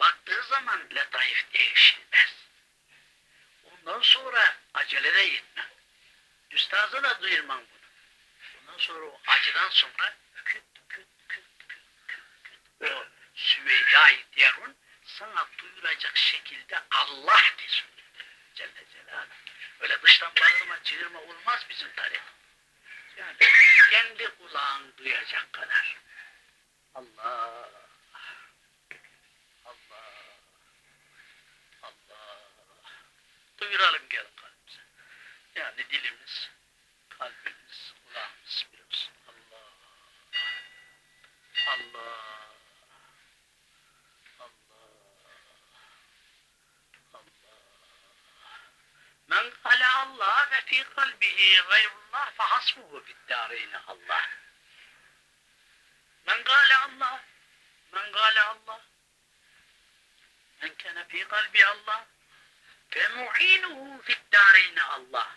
Baktığı zaman letaif değişilmez. Ondan sonra acele de etmem. Üstaza da duyurmam bunu. Ondan sonra o acıdan sonra küt küt küt küt küt küt o süveyda-i derun sana duyuracak şekilde Allah'tır. Celle Celaluhu. Öyle dıştan bağırma çığırma olmaz bizim tarih. Yani kendi kulağın duyacak kadar. Allah. Allah. Allah. duyuralım gel kalbimize. Yani dilimiz, kalbimiz, kulağımız. Allah, Allah, Allah, Allah. Men kale Allah ve fi kalbihi gayrullah fe hasbuhu fid dareyni Allah. Men kale Allah, men kale Allah. Men kene fi kalbi Allah ve mu'inuhu fid dareyni Allah.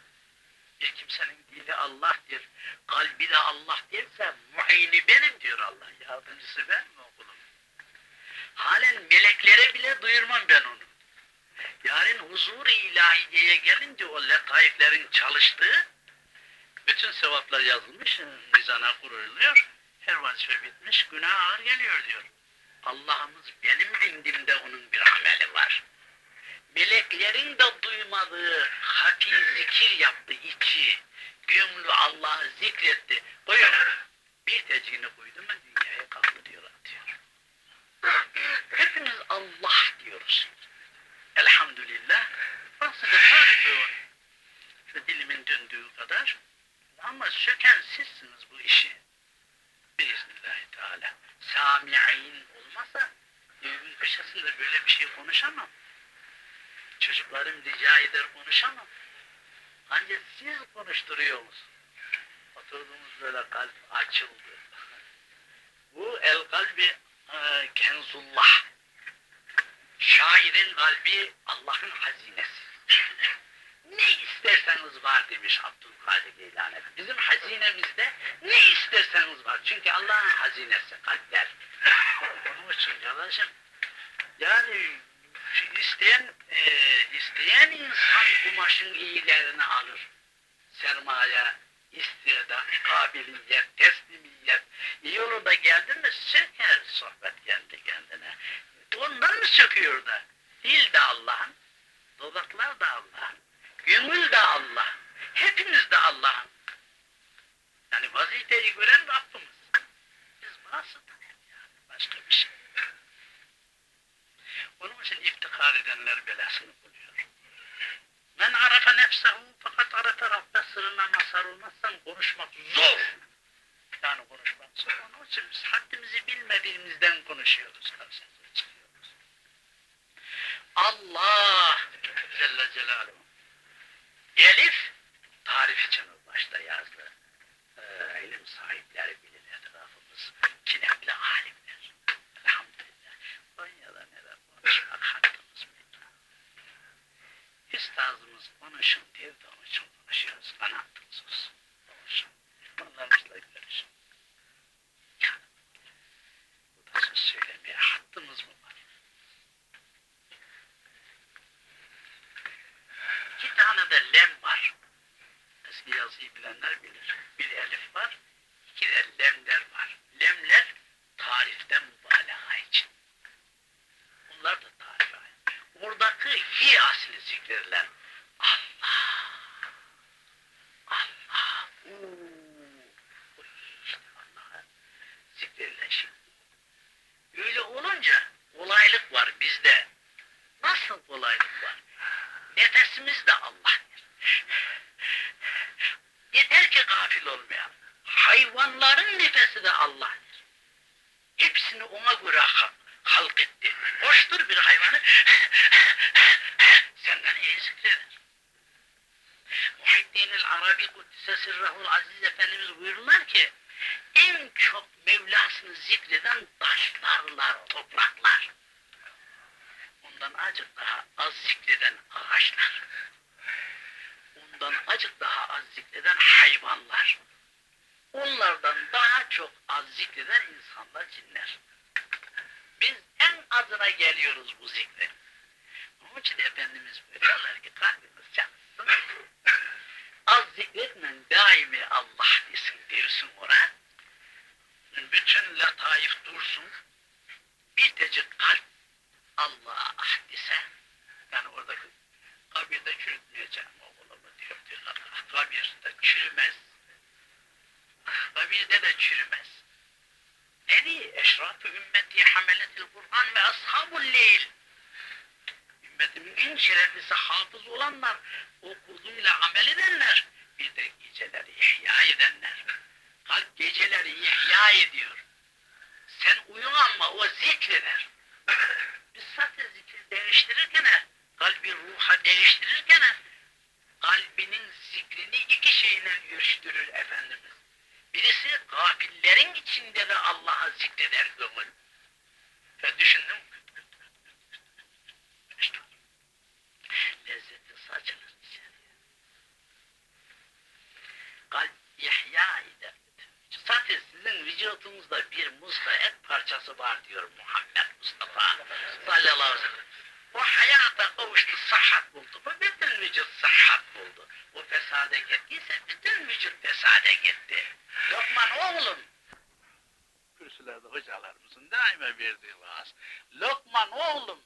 Bir kimsenin dili Allah'tır, kalbi de Allah derse mu'ini benim diyor Allah. Yardımcısı ben mi okulum? Halen meleklere bile duyurmam ben onu. Yarın huzur-u ilahiyeye gelince o letaiflerin çalıştığı bütün sevaplar yazılmış, mizana kuruluyor. Her vazife bitmiş, günah ağır geliyor diyor. Allah'ımız benim indimde onun bir ameli var. Meleklerin de duymadığı hafi zikir yaptı içi. Gümlü Allah'ı zikretti. Buyur. Bir tecini koydu mu dünyaya kalktı diyor atıyor. Hepimiz Allah diyoruz. Elhamdülillah. Tarifi o. Şu dilimin döndüğü kadar. Ama söken sizsiniz bu işi. Biiznillahü Teala. Sami'in olmasa düğün köşesinde böyle bir şey konuşamam. Çocuklarım rica eder konuşamam. Ancak siz konuşturuyorsunuz. Oturduğumuz böyle kalp açıldı. Bu el kalbi e, kenzullah. Şairin kalbi Allah'ın hazinesi. ne isterseniz var demiş Abdülkadir Geylani. Bizim hazinemizde ne isterseniz var. Çünkü Allah'ın hazinesi kalpler. Onun için kardeşim yani isteyen e, isteyen insan kumaşın iyilerini alır. Sermaye, istidat, kabiliyet, teslimiyet. İyi olur da geldi mi söker sohbet kendi kendine. Ondan mı söküyor da? Dil de Allah'ın, dudaklar da Allah'ın, gönül de Allah, hepimiz de Allah'ın. Yani vazifeyi gören Rabbimiz. Biz vasıta yani başka bir şey. Onun için iftikar edenler belasını buluyor. Men arafa nefsehu fakat arafa Rabbe sırrına mazhar olmazsan konuşmak zor. Yani konuşmak zor. Onun için biz haddimizi bilmediğimizden konuşuyoruz. Çıkıyoruz. Allah Celle Celaluhu. Elif tarif için başta yazdı. Ee, ilim sahipleri bilir etrafımız. Kinekli alimler. Elhamdülillah. Konya'da neler konuşmak hakkımız mıydı? Üstazımız konuşun diye de onun için konuşuyoruz. Kanaatımız olsun. Konuşun. Onlarımızla görüşün. Yani, bu da söz söylemeye hakkımız mı var? İki tane de lem var. Eski yazıyı bilenler bilir. Bir elif var, iki de lemler var. Lemler tarifte mübalağa için. Bunlar da tarife ait. Oradaki hi asli zikredilen Allah, Allah, uuu, işte Allah'a zikredilen şey. Öyle olunca kolaylık var bizde. Nasıl kolaylık var? Nefesimiz de Allah'tır. Yeter ki gafil olmayalım. Hayvanların nefesi de Allah'tır. Hepsini ona göre halk, halk etti. Hoştur bir hayvanı senden iyi zikreder. Muhiddin-i Arabi Kuddise Sirrahul Aziz Efendimiz buyururlar ki en çok Mevlasını zikreden taşlarlar, topraklar. Ondan acık daha az zikreden ağaçlar. Ondan acık daha az zikreden hayvanlar. Onlardan daha çok az zikreden insanlar, cinler. Biz en azına geliyoruz bu zikre. Onun için Efendimiz buyuruyorlar ki kalbimiz çalışsın. Az zikretme daimi Allah desin diyorsun ona. Bütün letaif dursun. Bir tecik kalp Allah dese yani oradaki kabirde çürütmeyeceğim oğlumu diyor diyor Allah. Kabirde çürümez. Kabirde de çürümez. Neri eşrafı ümmeti hameletil Kur'an ve ashabul leyl. ümmetimin en şereflisi hafız olanlar, okuduğuyla amel edenler, bir de geceleri ihya edenler. Kalp geceleri ihya ediyor. Sen uyun ama o zikreder. Biz zaten zikri değiştirirken, kalbi ruha değiştirirken, kalbinin zikrini iki şeyle görüştürür Efendimiz. Birisi gafillerin içinde de Allah'a zikreder gönül. Ben düşündüm. Lezzeti saçılır içeriye. Kalp ihya eder. Zaten sizin vücudunuzda bir muska et parçası var diyor Muhammed Mustafa sallallahu aleyhi ve sellem. O hayata kavuştu, sıhhat buldu. Bu bütün vücut sıhhat buldu. O fesade gittiyse bütün vücut fesade gitti. Lokman oğlum. Kürsülerde hocalarımızın daima verdiği vaaz. Lokman oğlum.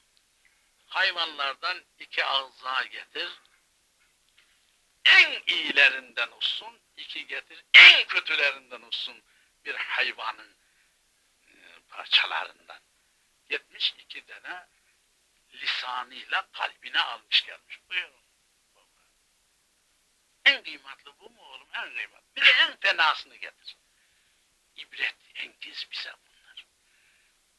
Hayvanlardan iki ağza getir. En iyilerinden olsun. iki getir. En kötülerinden olsun. Bir hayvanın e, parçalarından. Yetmiş iki tane lisanıyla kalbine almış gelmiş. Buyurun. En kıymetli bu mu oğlum? En kıymetli. Bir de en fenasını getir. İbret, engiz bize bunlar.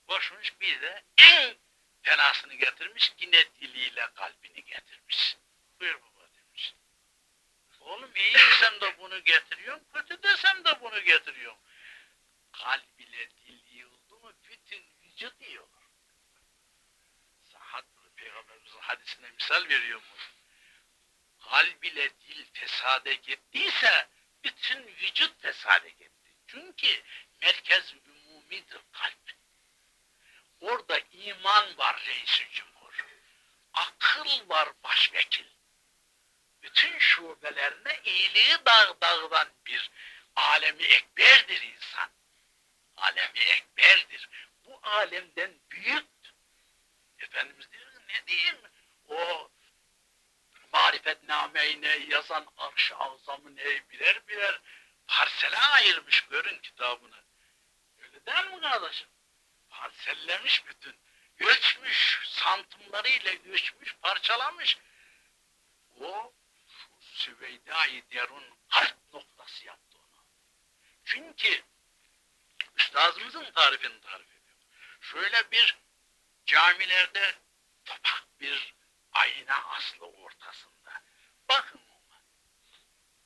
Boşmuş bir de en fenasını getirmiş. Yine diliyle kalbini getirmiş. Buyur baba. Oğlum iyi desem de bunu getiriyorum, kötü desem de bunu getiriyorum. Kalb ile dil oldu mu bütün vücut iyi olur. Sahat Peygamberimizin hadisine misal veriyor mu? Kalb ile dil fesade gittiyse bütün vücut fesade gitti. Çünkü merkez umumidir kalp. Orada iman var reis cumhur. Akıl var başvekil. Bütün şubelerine iyiliği dağ dağılan bir alemi ekberdir insan. Alemi ekberdir. Bu alemden büyüktür. Efendimiz diyor ne diyeyim? O marifetnameyi yazan arş-ı azamı ne birer birer parsele ayırmış görün kitabını. Öyle değil mi kardeşim? Parsellemiş bütün. Ölçmüş, santimlarıyla ölçmüş, parçalamış. O Süveyda-i Derun kalp noktası yaptı onu. Çünkü üstazımızın tarifini tarif ediyor. Şöyle bir camilerde topak bir ayna aslı ortasında. Bakın ona.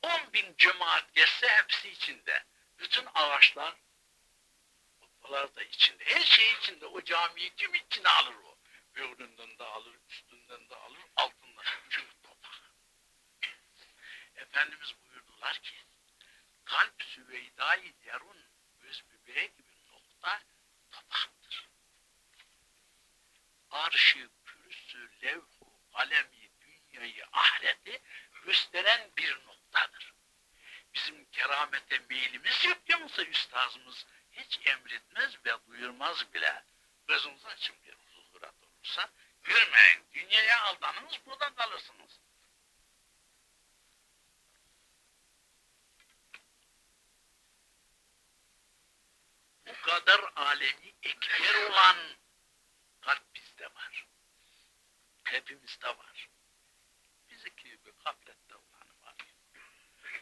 On bin cemaat geçse hepsi içinde. Bütün ağaçlar Kupalar da içinde. Her şey içinde. O camiyi kim içine alır o? Öğründen de alır, üstünden de alır, altından. Çünkü. Efendimiz buyurdular ki kalp süveyda-i derun göz bebeği gibi nokta topaktır. Arşı, kürsü, levhu, kalemi, dünyayı, ahireti gösteren bir noktadır. Bizim keramete meylimiz yok mı üstazımız hiç emretmez ve buyurmaz bile. Gözünüz açın bir huzurat olursa, görmeyin, dünyaya aldanınız, burada kalırsınız. Bu kadar alemi ekber olan kalp bizde var. Hepimizde var. Bizdeki gibi gaflette olanı var.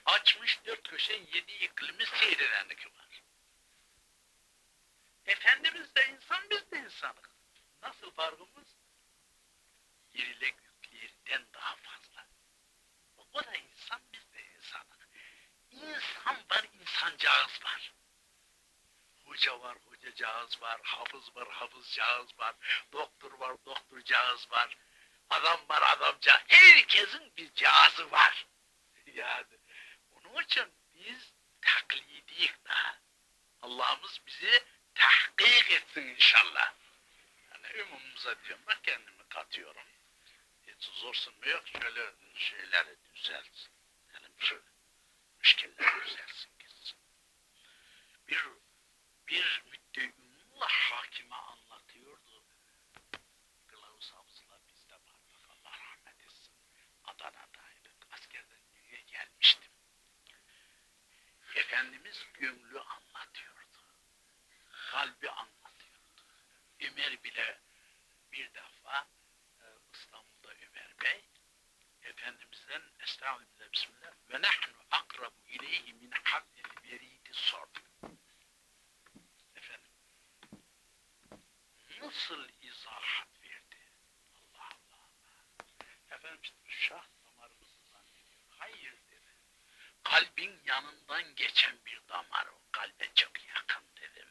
Açmış dört köşe yedi iklimi seyredenlik var. Efendimiz de insan, biz de insanız. Nasıl farkımız? Yerle göklerden daha fazla. O da insan, biz de insanız. İnsan var, insancağız var. Hoca var, hocacağız var, hafız var, hafızcağız var, doktor var, doktorcağız var, adam var, adamcağız. Herkesin bir cağızı var. Yani onun için biz taklidiyiz daha. Allah'ımız bizi tahkik etsin inşallah. Yani umumuza diyorum bak kendimi katıyorum. Hiç zorsun mu yok şöyle şeyleri düzeltsin. Yani şöyle müşkiller düzelsin gitsin. Bir bir müddeumullah hakime anlatıyordu. Kılavuz Hafız'la bizde var. Bak Allah rahmet etsin. Adana'daydık. Askerden düğüne gelmiştim. Efendimiz gönlü anlatıyordu. Kalbi anlatıyordu. Ömer bile bir defa e, İstanbul bazen estağfirullah bismillah ve nahnu akrabu ileyhi min hablil veridi sorduk. Efendim nasıl izahat verdi? Allah Allah Allah. Efendim işte şah damarımızı zannediyor. Hayır dedi. Kalbin yanından geçen bir damar o. Kalbe çok yakın dedim.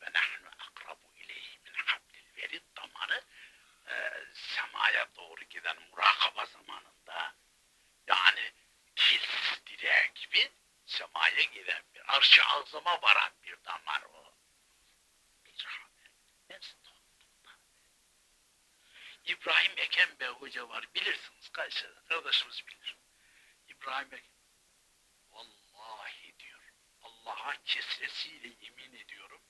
Ve nahnu akrabu ileyhi min hablil verid damarı e, semaya doğru giden murakaba zamanında yani kilsiz direğe gibi semaya giden bir arş-ı azama varan bir damar o. Bir haber. İbrahim Eken Bey hoca var bilirsiniz Kayseri'de kardeşimiz bilir. İbrahim Eken vallahi diyor Allah'a kesresiyle yemin ediyorum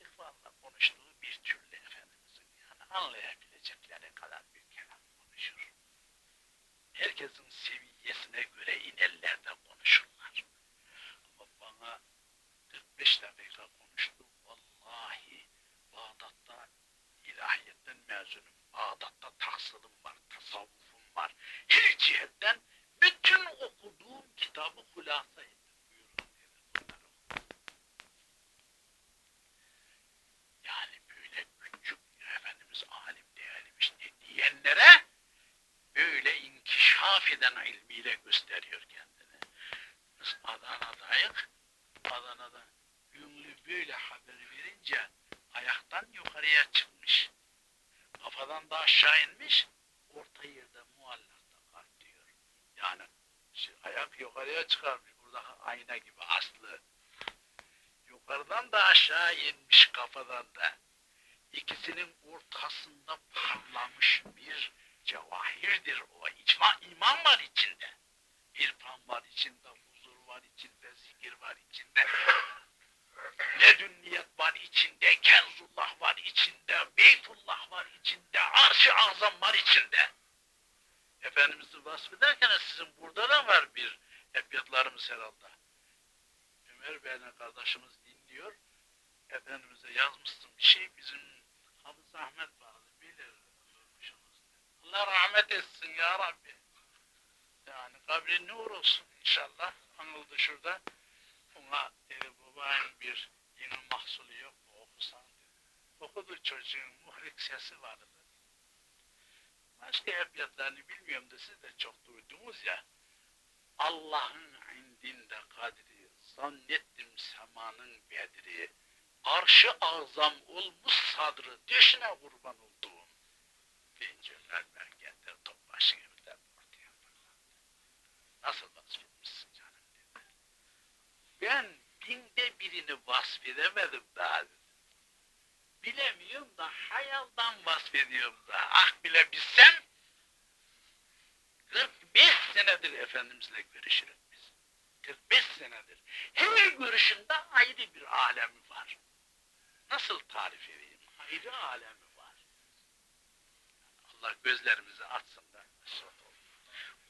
İhvanla konuştuğu bir türlü Efendimizin yani anlayabilecekleri kadar bir kelam konuşur. Herkesin seviyesine göre inerler de konuşurlar. Ama bana 45 dakika konuştu. Vallahi Bağdat'ta ilahiyetten mezunum. Bağdat'ta tahsilim var, tasavvufum var. Her cihetten bütün okuduğum kitabı hulasa ettim. Buyurun dedi. Bunları okudum. Yani böyle küçük Efendimiz alim değerliymiş ne diyenlere böyle inkişaf eden ilmiyle gösteriyor kendini. Biz Adana'dayız. Adana'da ünlü böyle haber verince ayaktan yukarıya çıkmış. Kafadan da aşağı inmiş. Orta yerde muallakta kalp diyor. Yani şey, ayak yukarıya çıkarmış. Burada ayna gibi aslı. Yukarıdan da aşağı inmiş kafadan da. İkisinin ortasında parlamış bir cevahirdir o. İcma, iman var içinde. İrfan var içinde, huzur var içinde, zikir var içinde. Ledünniyet var içinde, Kenzullah var içinde, Beytullah var içinde, Arş-ı Azam var içinde. Efendimiz'i vasfederken sizin burada da var bir ebiyatlarımız herhalde. Ömer Bey'le kardeşimiz dinliyor. Efendimiz'e yazmışsın bir şey bizim Hafız Ahmet vardı bilir durmuşsunuz. Allah rahmet etsin ya Rabbi. Yani kabri nur olsun inşallah. Anıldı şurada. Ona dedi babanın bir mahsulü yok mu okusan. Okudu çocuğun muhrik sesi vardı. Başka ebiyatlarını bilmiyorum da siz de çok duydunuz ya. Allah'ın indinde kadri, zannettim semanın bedri, arşı azam olmuş sadrı, düşüne kurban olduğum. Ben getir topbaşı gibiler ortaya fırlattı. Nasıl vasfetmişsin canım dedi. Ben binde birini vasfedemedim daha. Bilemiyorum da hayaldan vasfediyorum da. Ah bile bilsem 45 senedir Efendimizle görüşürüz biz. 45 senedir. Her görüşünde ayrı bir alemi var. Nasıl tarif edeyim? Ayrı alemi var. Allah gözlerimizi açsın da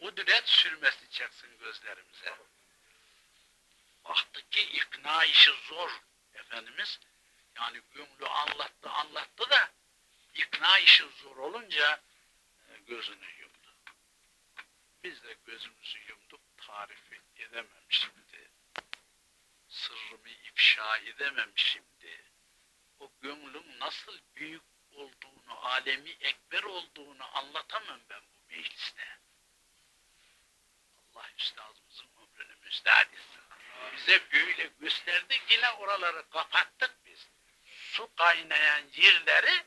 kudret sürmesi çeksin gözlerimize. Baktı ki ikna işi zor Efendimiz. Yani gönlü anlattı anlattı da ikna işi zor olunca e, gözünü yumdu. Biz de gözümüzü yumduk tarif edemem şimdi. Sırrımı ifşa edemem şimdi. O gönlün nasıl büyük olduğunu, alemi ekber olduğunu anlatamam ben bu mecliste. Allah üstadımızın ömrünü müstahak etsin. Bize böyle gösterdi yine oraları kapattık biz. Su kaynayan yerleri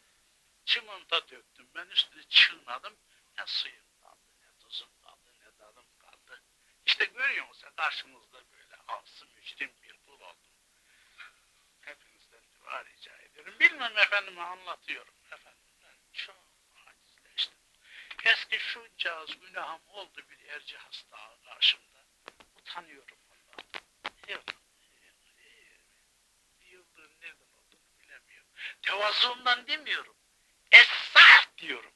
çimenta döktüm. Ben üstüne çığnadım. Ne suyum kaldı, ne tuzum kaldı, ne tadım kaldı. İşte görüyor musun karşımızda böyle ağzı mücrim bir kul oldum. Hepinizden dua rica ediyorum. Bilmem efendime anlatıyorum. Efendim ben çok acizleştim. Eski şu cihaz günahım oldu bir erci hasta karşımda. Utanıyorum. Yok. Yıldığın nereden bilemiyorum. Tevazuumdan demiyorum. Esah diyorum.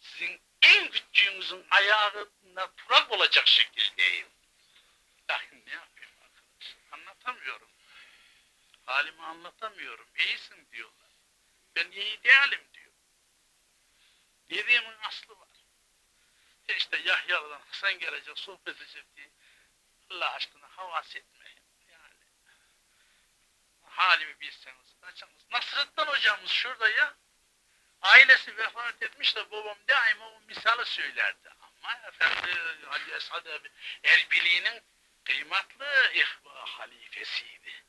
Sizin en küçüğünüzün ayağına turak olacak şekildeyim. Lakin ne yapayım arkadaş? Anlatamıyorum. Halimi anlatamıyorum. İyisin diyorlar. Ben iyi değilim diyor. Dediğimin aslı var. E işte Yahya'dan Hasan gelecek sohbet edecek diye Allah aşkına havas etmeyin. Halimi bilseniz açınız. Nasrettin hocamız şurada ya. Ailesi vefat etmiş de babam daima o misali söylerdi. Ama efendi Hacı Esad Erbili'nin kıymetli ihva halifesiydi.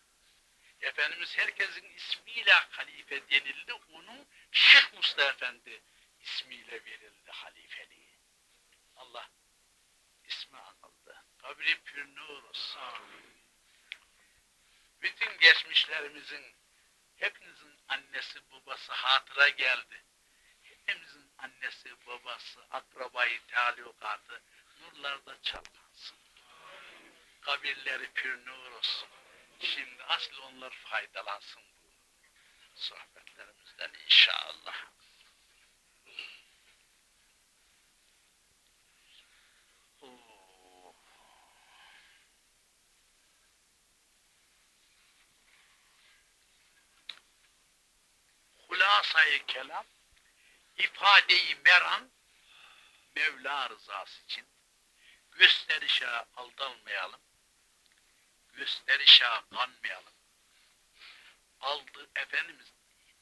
Efendimiz herkesin ismiyle halife denildi. Onun Şeyh Mustafa Efendi ismiyle verildi halifeliği. Allah ismi anıldı. Kabri pür nur olsun. Bütün geçmişlerimizin hepinizin annesi babası hatıra geldi. Hepimizin annesi babası akrabayı talukatı nurlarda çalkansın. Kabirleri pür nur olsun. Şimdi asıl onlar faydalansın bu sohbetlerimizden inşallah. Oo. Hulasayı kelam, ifadeyi meram, Mevla rızası için gösterişe aldanmayalım, gösterişe kanmayalım. Aldı Efendimiz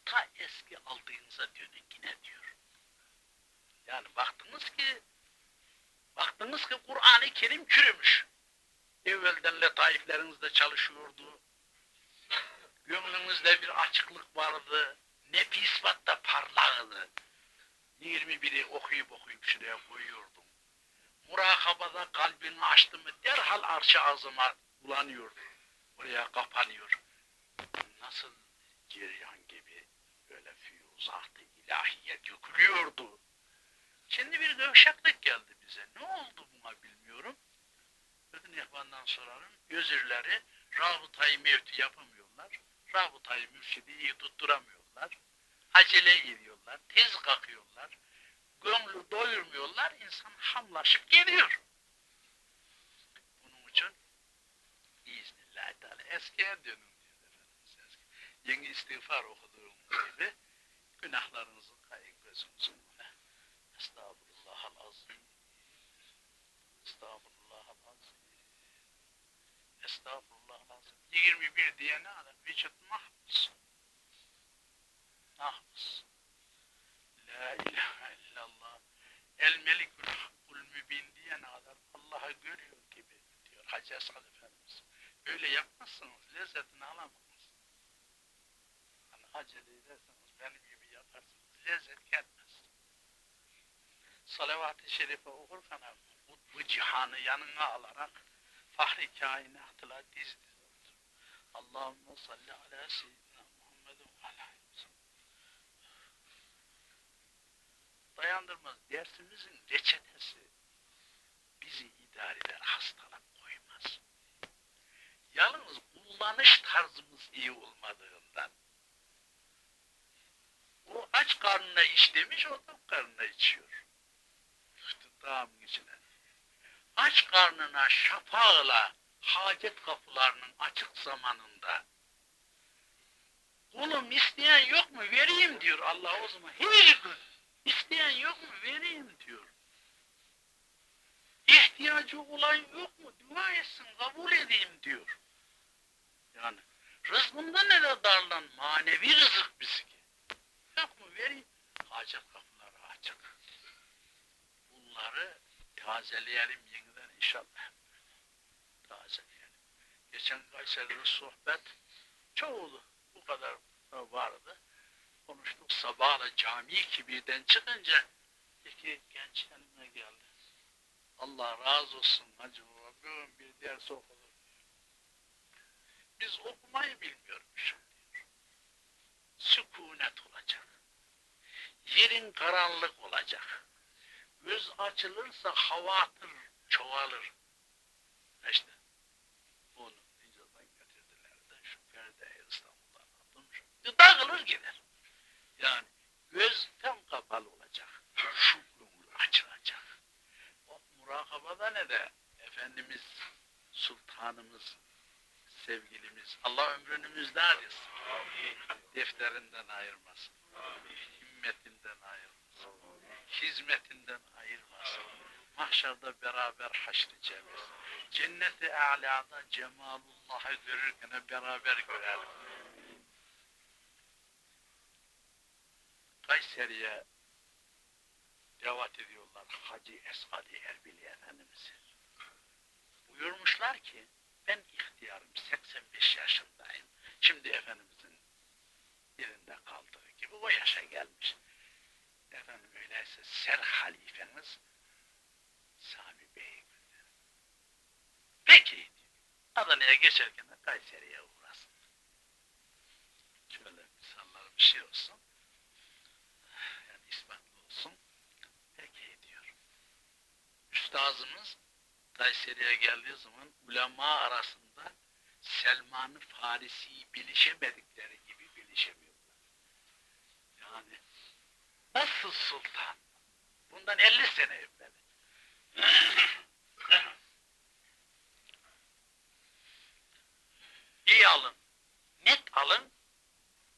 ta eski aldığınıza dönün yine diyor. Yani baktınız ki baktınız ki Kur'an-ı Kerim çürümüş. Evvelden letaiflerinizde çalışıyordu. Gönlünüzde bir açıklık vardı. Nefis vatta parlağdı. 21'i okuyup okuyup şuraya koyuyordum. Murakabada kalbini açtı mı derhal arş-ı azıma bulanıyordu. Oraya kapanıyor. Nasıl ceryan gibi böyle füyuzat-ı ilahiye dökülüyordu. Şimdi bir gevşeklik geldi bize. Ne oldu buna bilmiyorum. Bütün ihvandan sorarım. Özürleri rabıtayı mevti yapamıyorlar. Rabıtayı mürşidi iyi tutturamıyorlar. Acele ediyorlar. Tez kalkıyorlar. Gönlü doyurmuyorlar. İnsan hamlaşıp geliyor. Bunun için İznillah Teala eskiye dönün diyor Efendimiz. Eski. Yeni istiğfar okuduğum gibi günahlarınızı kayın gözünüzün önüne. Estağfurullahal azim. Estağfurullahal azim. Estağfurullahal azim. 21 diye ne adam? Vücut mahpus. Mahpus. La ilahe illallah. El melikul hakkul mübin diye ne kadar Allah'ı görüyor gibi diyor Hacı Esad Efendimiz. Öyle yapmazsanız lezzetini alamazsınız. Hani acele ederseniz benim gibi yaparsınız lezzet gelmez. Salavat-ı Şerife okurken bu cihanı yanına alarak fahri kainatıla diz diz otur. Allahümme salli ala seyyidina Muhammedin ve ala Dayandırmaz. Dersimizin reçetesi bizi idare eder, hastalık koymaz. Yalnız kullanış tarzımız iyi olmadığından o aç karnına işlemiş, o tok karnına içiyor. Tamamın içine. Aç karnına şafağla hacet kapılarının açık zamanında Kulum isteyen yok mu vereyim diyor Allah o zaman. Gün isteyen yok mu vereyim diyor. İhtiyacı olan yok mu dua etsin kabul edeyim diyor. Yani rızkında ne darlan manevi rızık bizki. Yok mu vereyim. Hacet kapıları açık. Bunları tazeleyelim yeniden inşallah. Tazeleyelim. Geçen Kayseri'de sohbet çoğulu bu kadar vardı. Konuştuk sabahla cami kibirden çıkınca iki genç elime geldi. Allah razı olsun hacı bugün bir ders diyor. Biz okumayı bilmiyormuşum diyor. Sükunet olacak. Yerin karanlık olacak. Göz açılırsa havatır çoğalır. İşte bunu Nice'den getirdiler de şu perdeyi İstanbul'dan aldım. Dağılır gider. Yani göz tam kapalı olacak. Şu gönül açılacak. O murakabada ne de Efendimiz, Sultanımız, sevgilimiz, Allah ömrünü müzdar etsin. Defterinden ayırmasın. Himmetinden ayırmasın. Hizmetinden ayırmasın. mahşerde beraber haşredeceğiz. Cenneti alada cemalullah'ı görürken beraber görelim. Kayseri'ye davet ediyorlar Hacı Esadi Erbili Efendimiz'i. Buyurmuşlar ki ben ihtiyarım 85 yaşındayım. Şimdi Efendimizin yerinde kaldığı gibi o yaşa gelmiş. Efendim öyleyse ser halifeniz Sami gönder. Peki. Adana'ya geçerken de Kayseri'ye uğrasın. Şöyle misallar bir şey olsun. Yani ispatlı olsun. Peki diyor. Üstazımız Kayseri'ye geldiği zaman ulema arasında Selman-ı Farisi'yi bilişemedikleri gibi bilişemiyorlar. Yani nasıl sultan? Bundan 50 sene evvel. İyi alın. Net alın.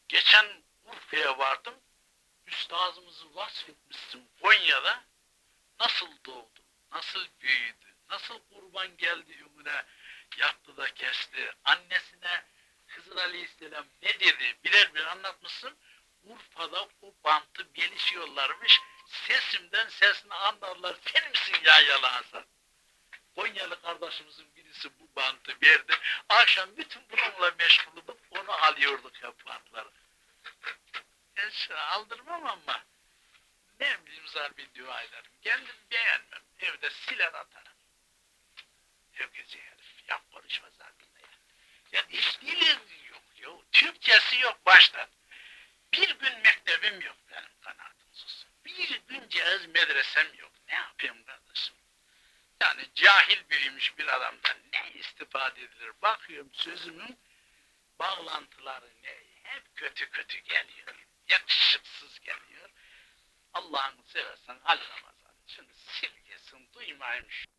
Geçen Urfa'ya vardım. Üstazımızı vasfetmişsin Konya'da. Nasıl doğdu? Nasıl büyüdü? Nasıl kurban geldi ömrüne? Yattı da kesti. Annesine Hızır Aleyhisselam ne dedi? Birer bir anlatmışsın. Urfa'da o bantı gelişiyorlarmış. Sesimden sesini anlarlar. Sen misin ya yalan? Konyalı kardeşimizin birisi bu bantı verdi. Akşam bütün bununla meşgul olup onu alıyorduk hep bantları. Hiç aldırmam ama ne bileyim zar bir dua ederim. Kendim beğenmem. Evde siler atarım. Öküzü herif. Yap konuşma zaten ya. Ya hiç dili yok. yok. Türkçesi yok baştan. Bir gün mektebim yok benim kanaatim sus. Bir gün cihaz medresem yok. Ne yapayım kardeşim? Yani cahil büyümüş bir adamdan ne istifade edilir? Bakıyorum sözümün bağlantıları ne? Hep kötü kötü geliyor. Yakışıksız geliyor. Allah'ını seversen Ali Ramazan. Şunu silgesin duymayayım şu.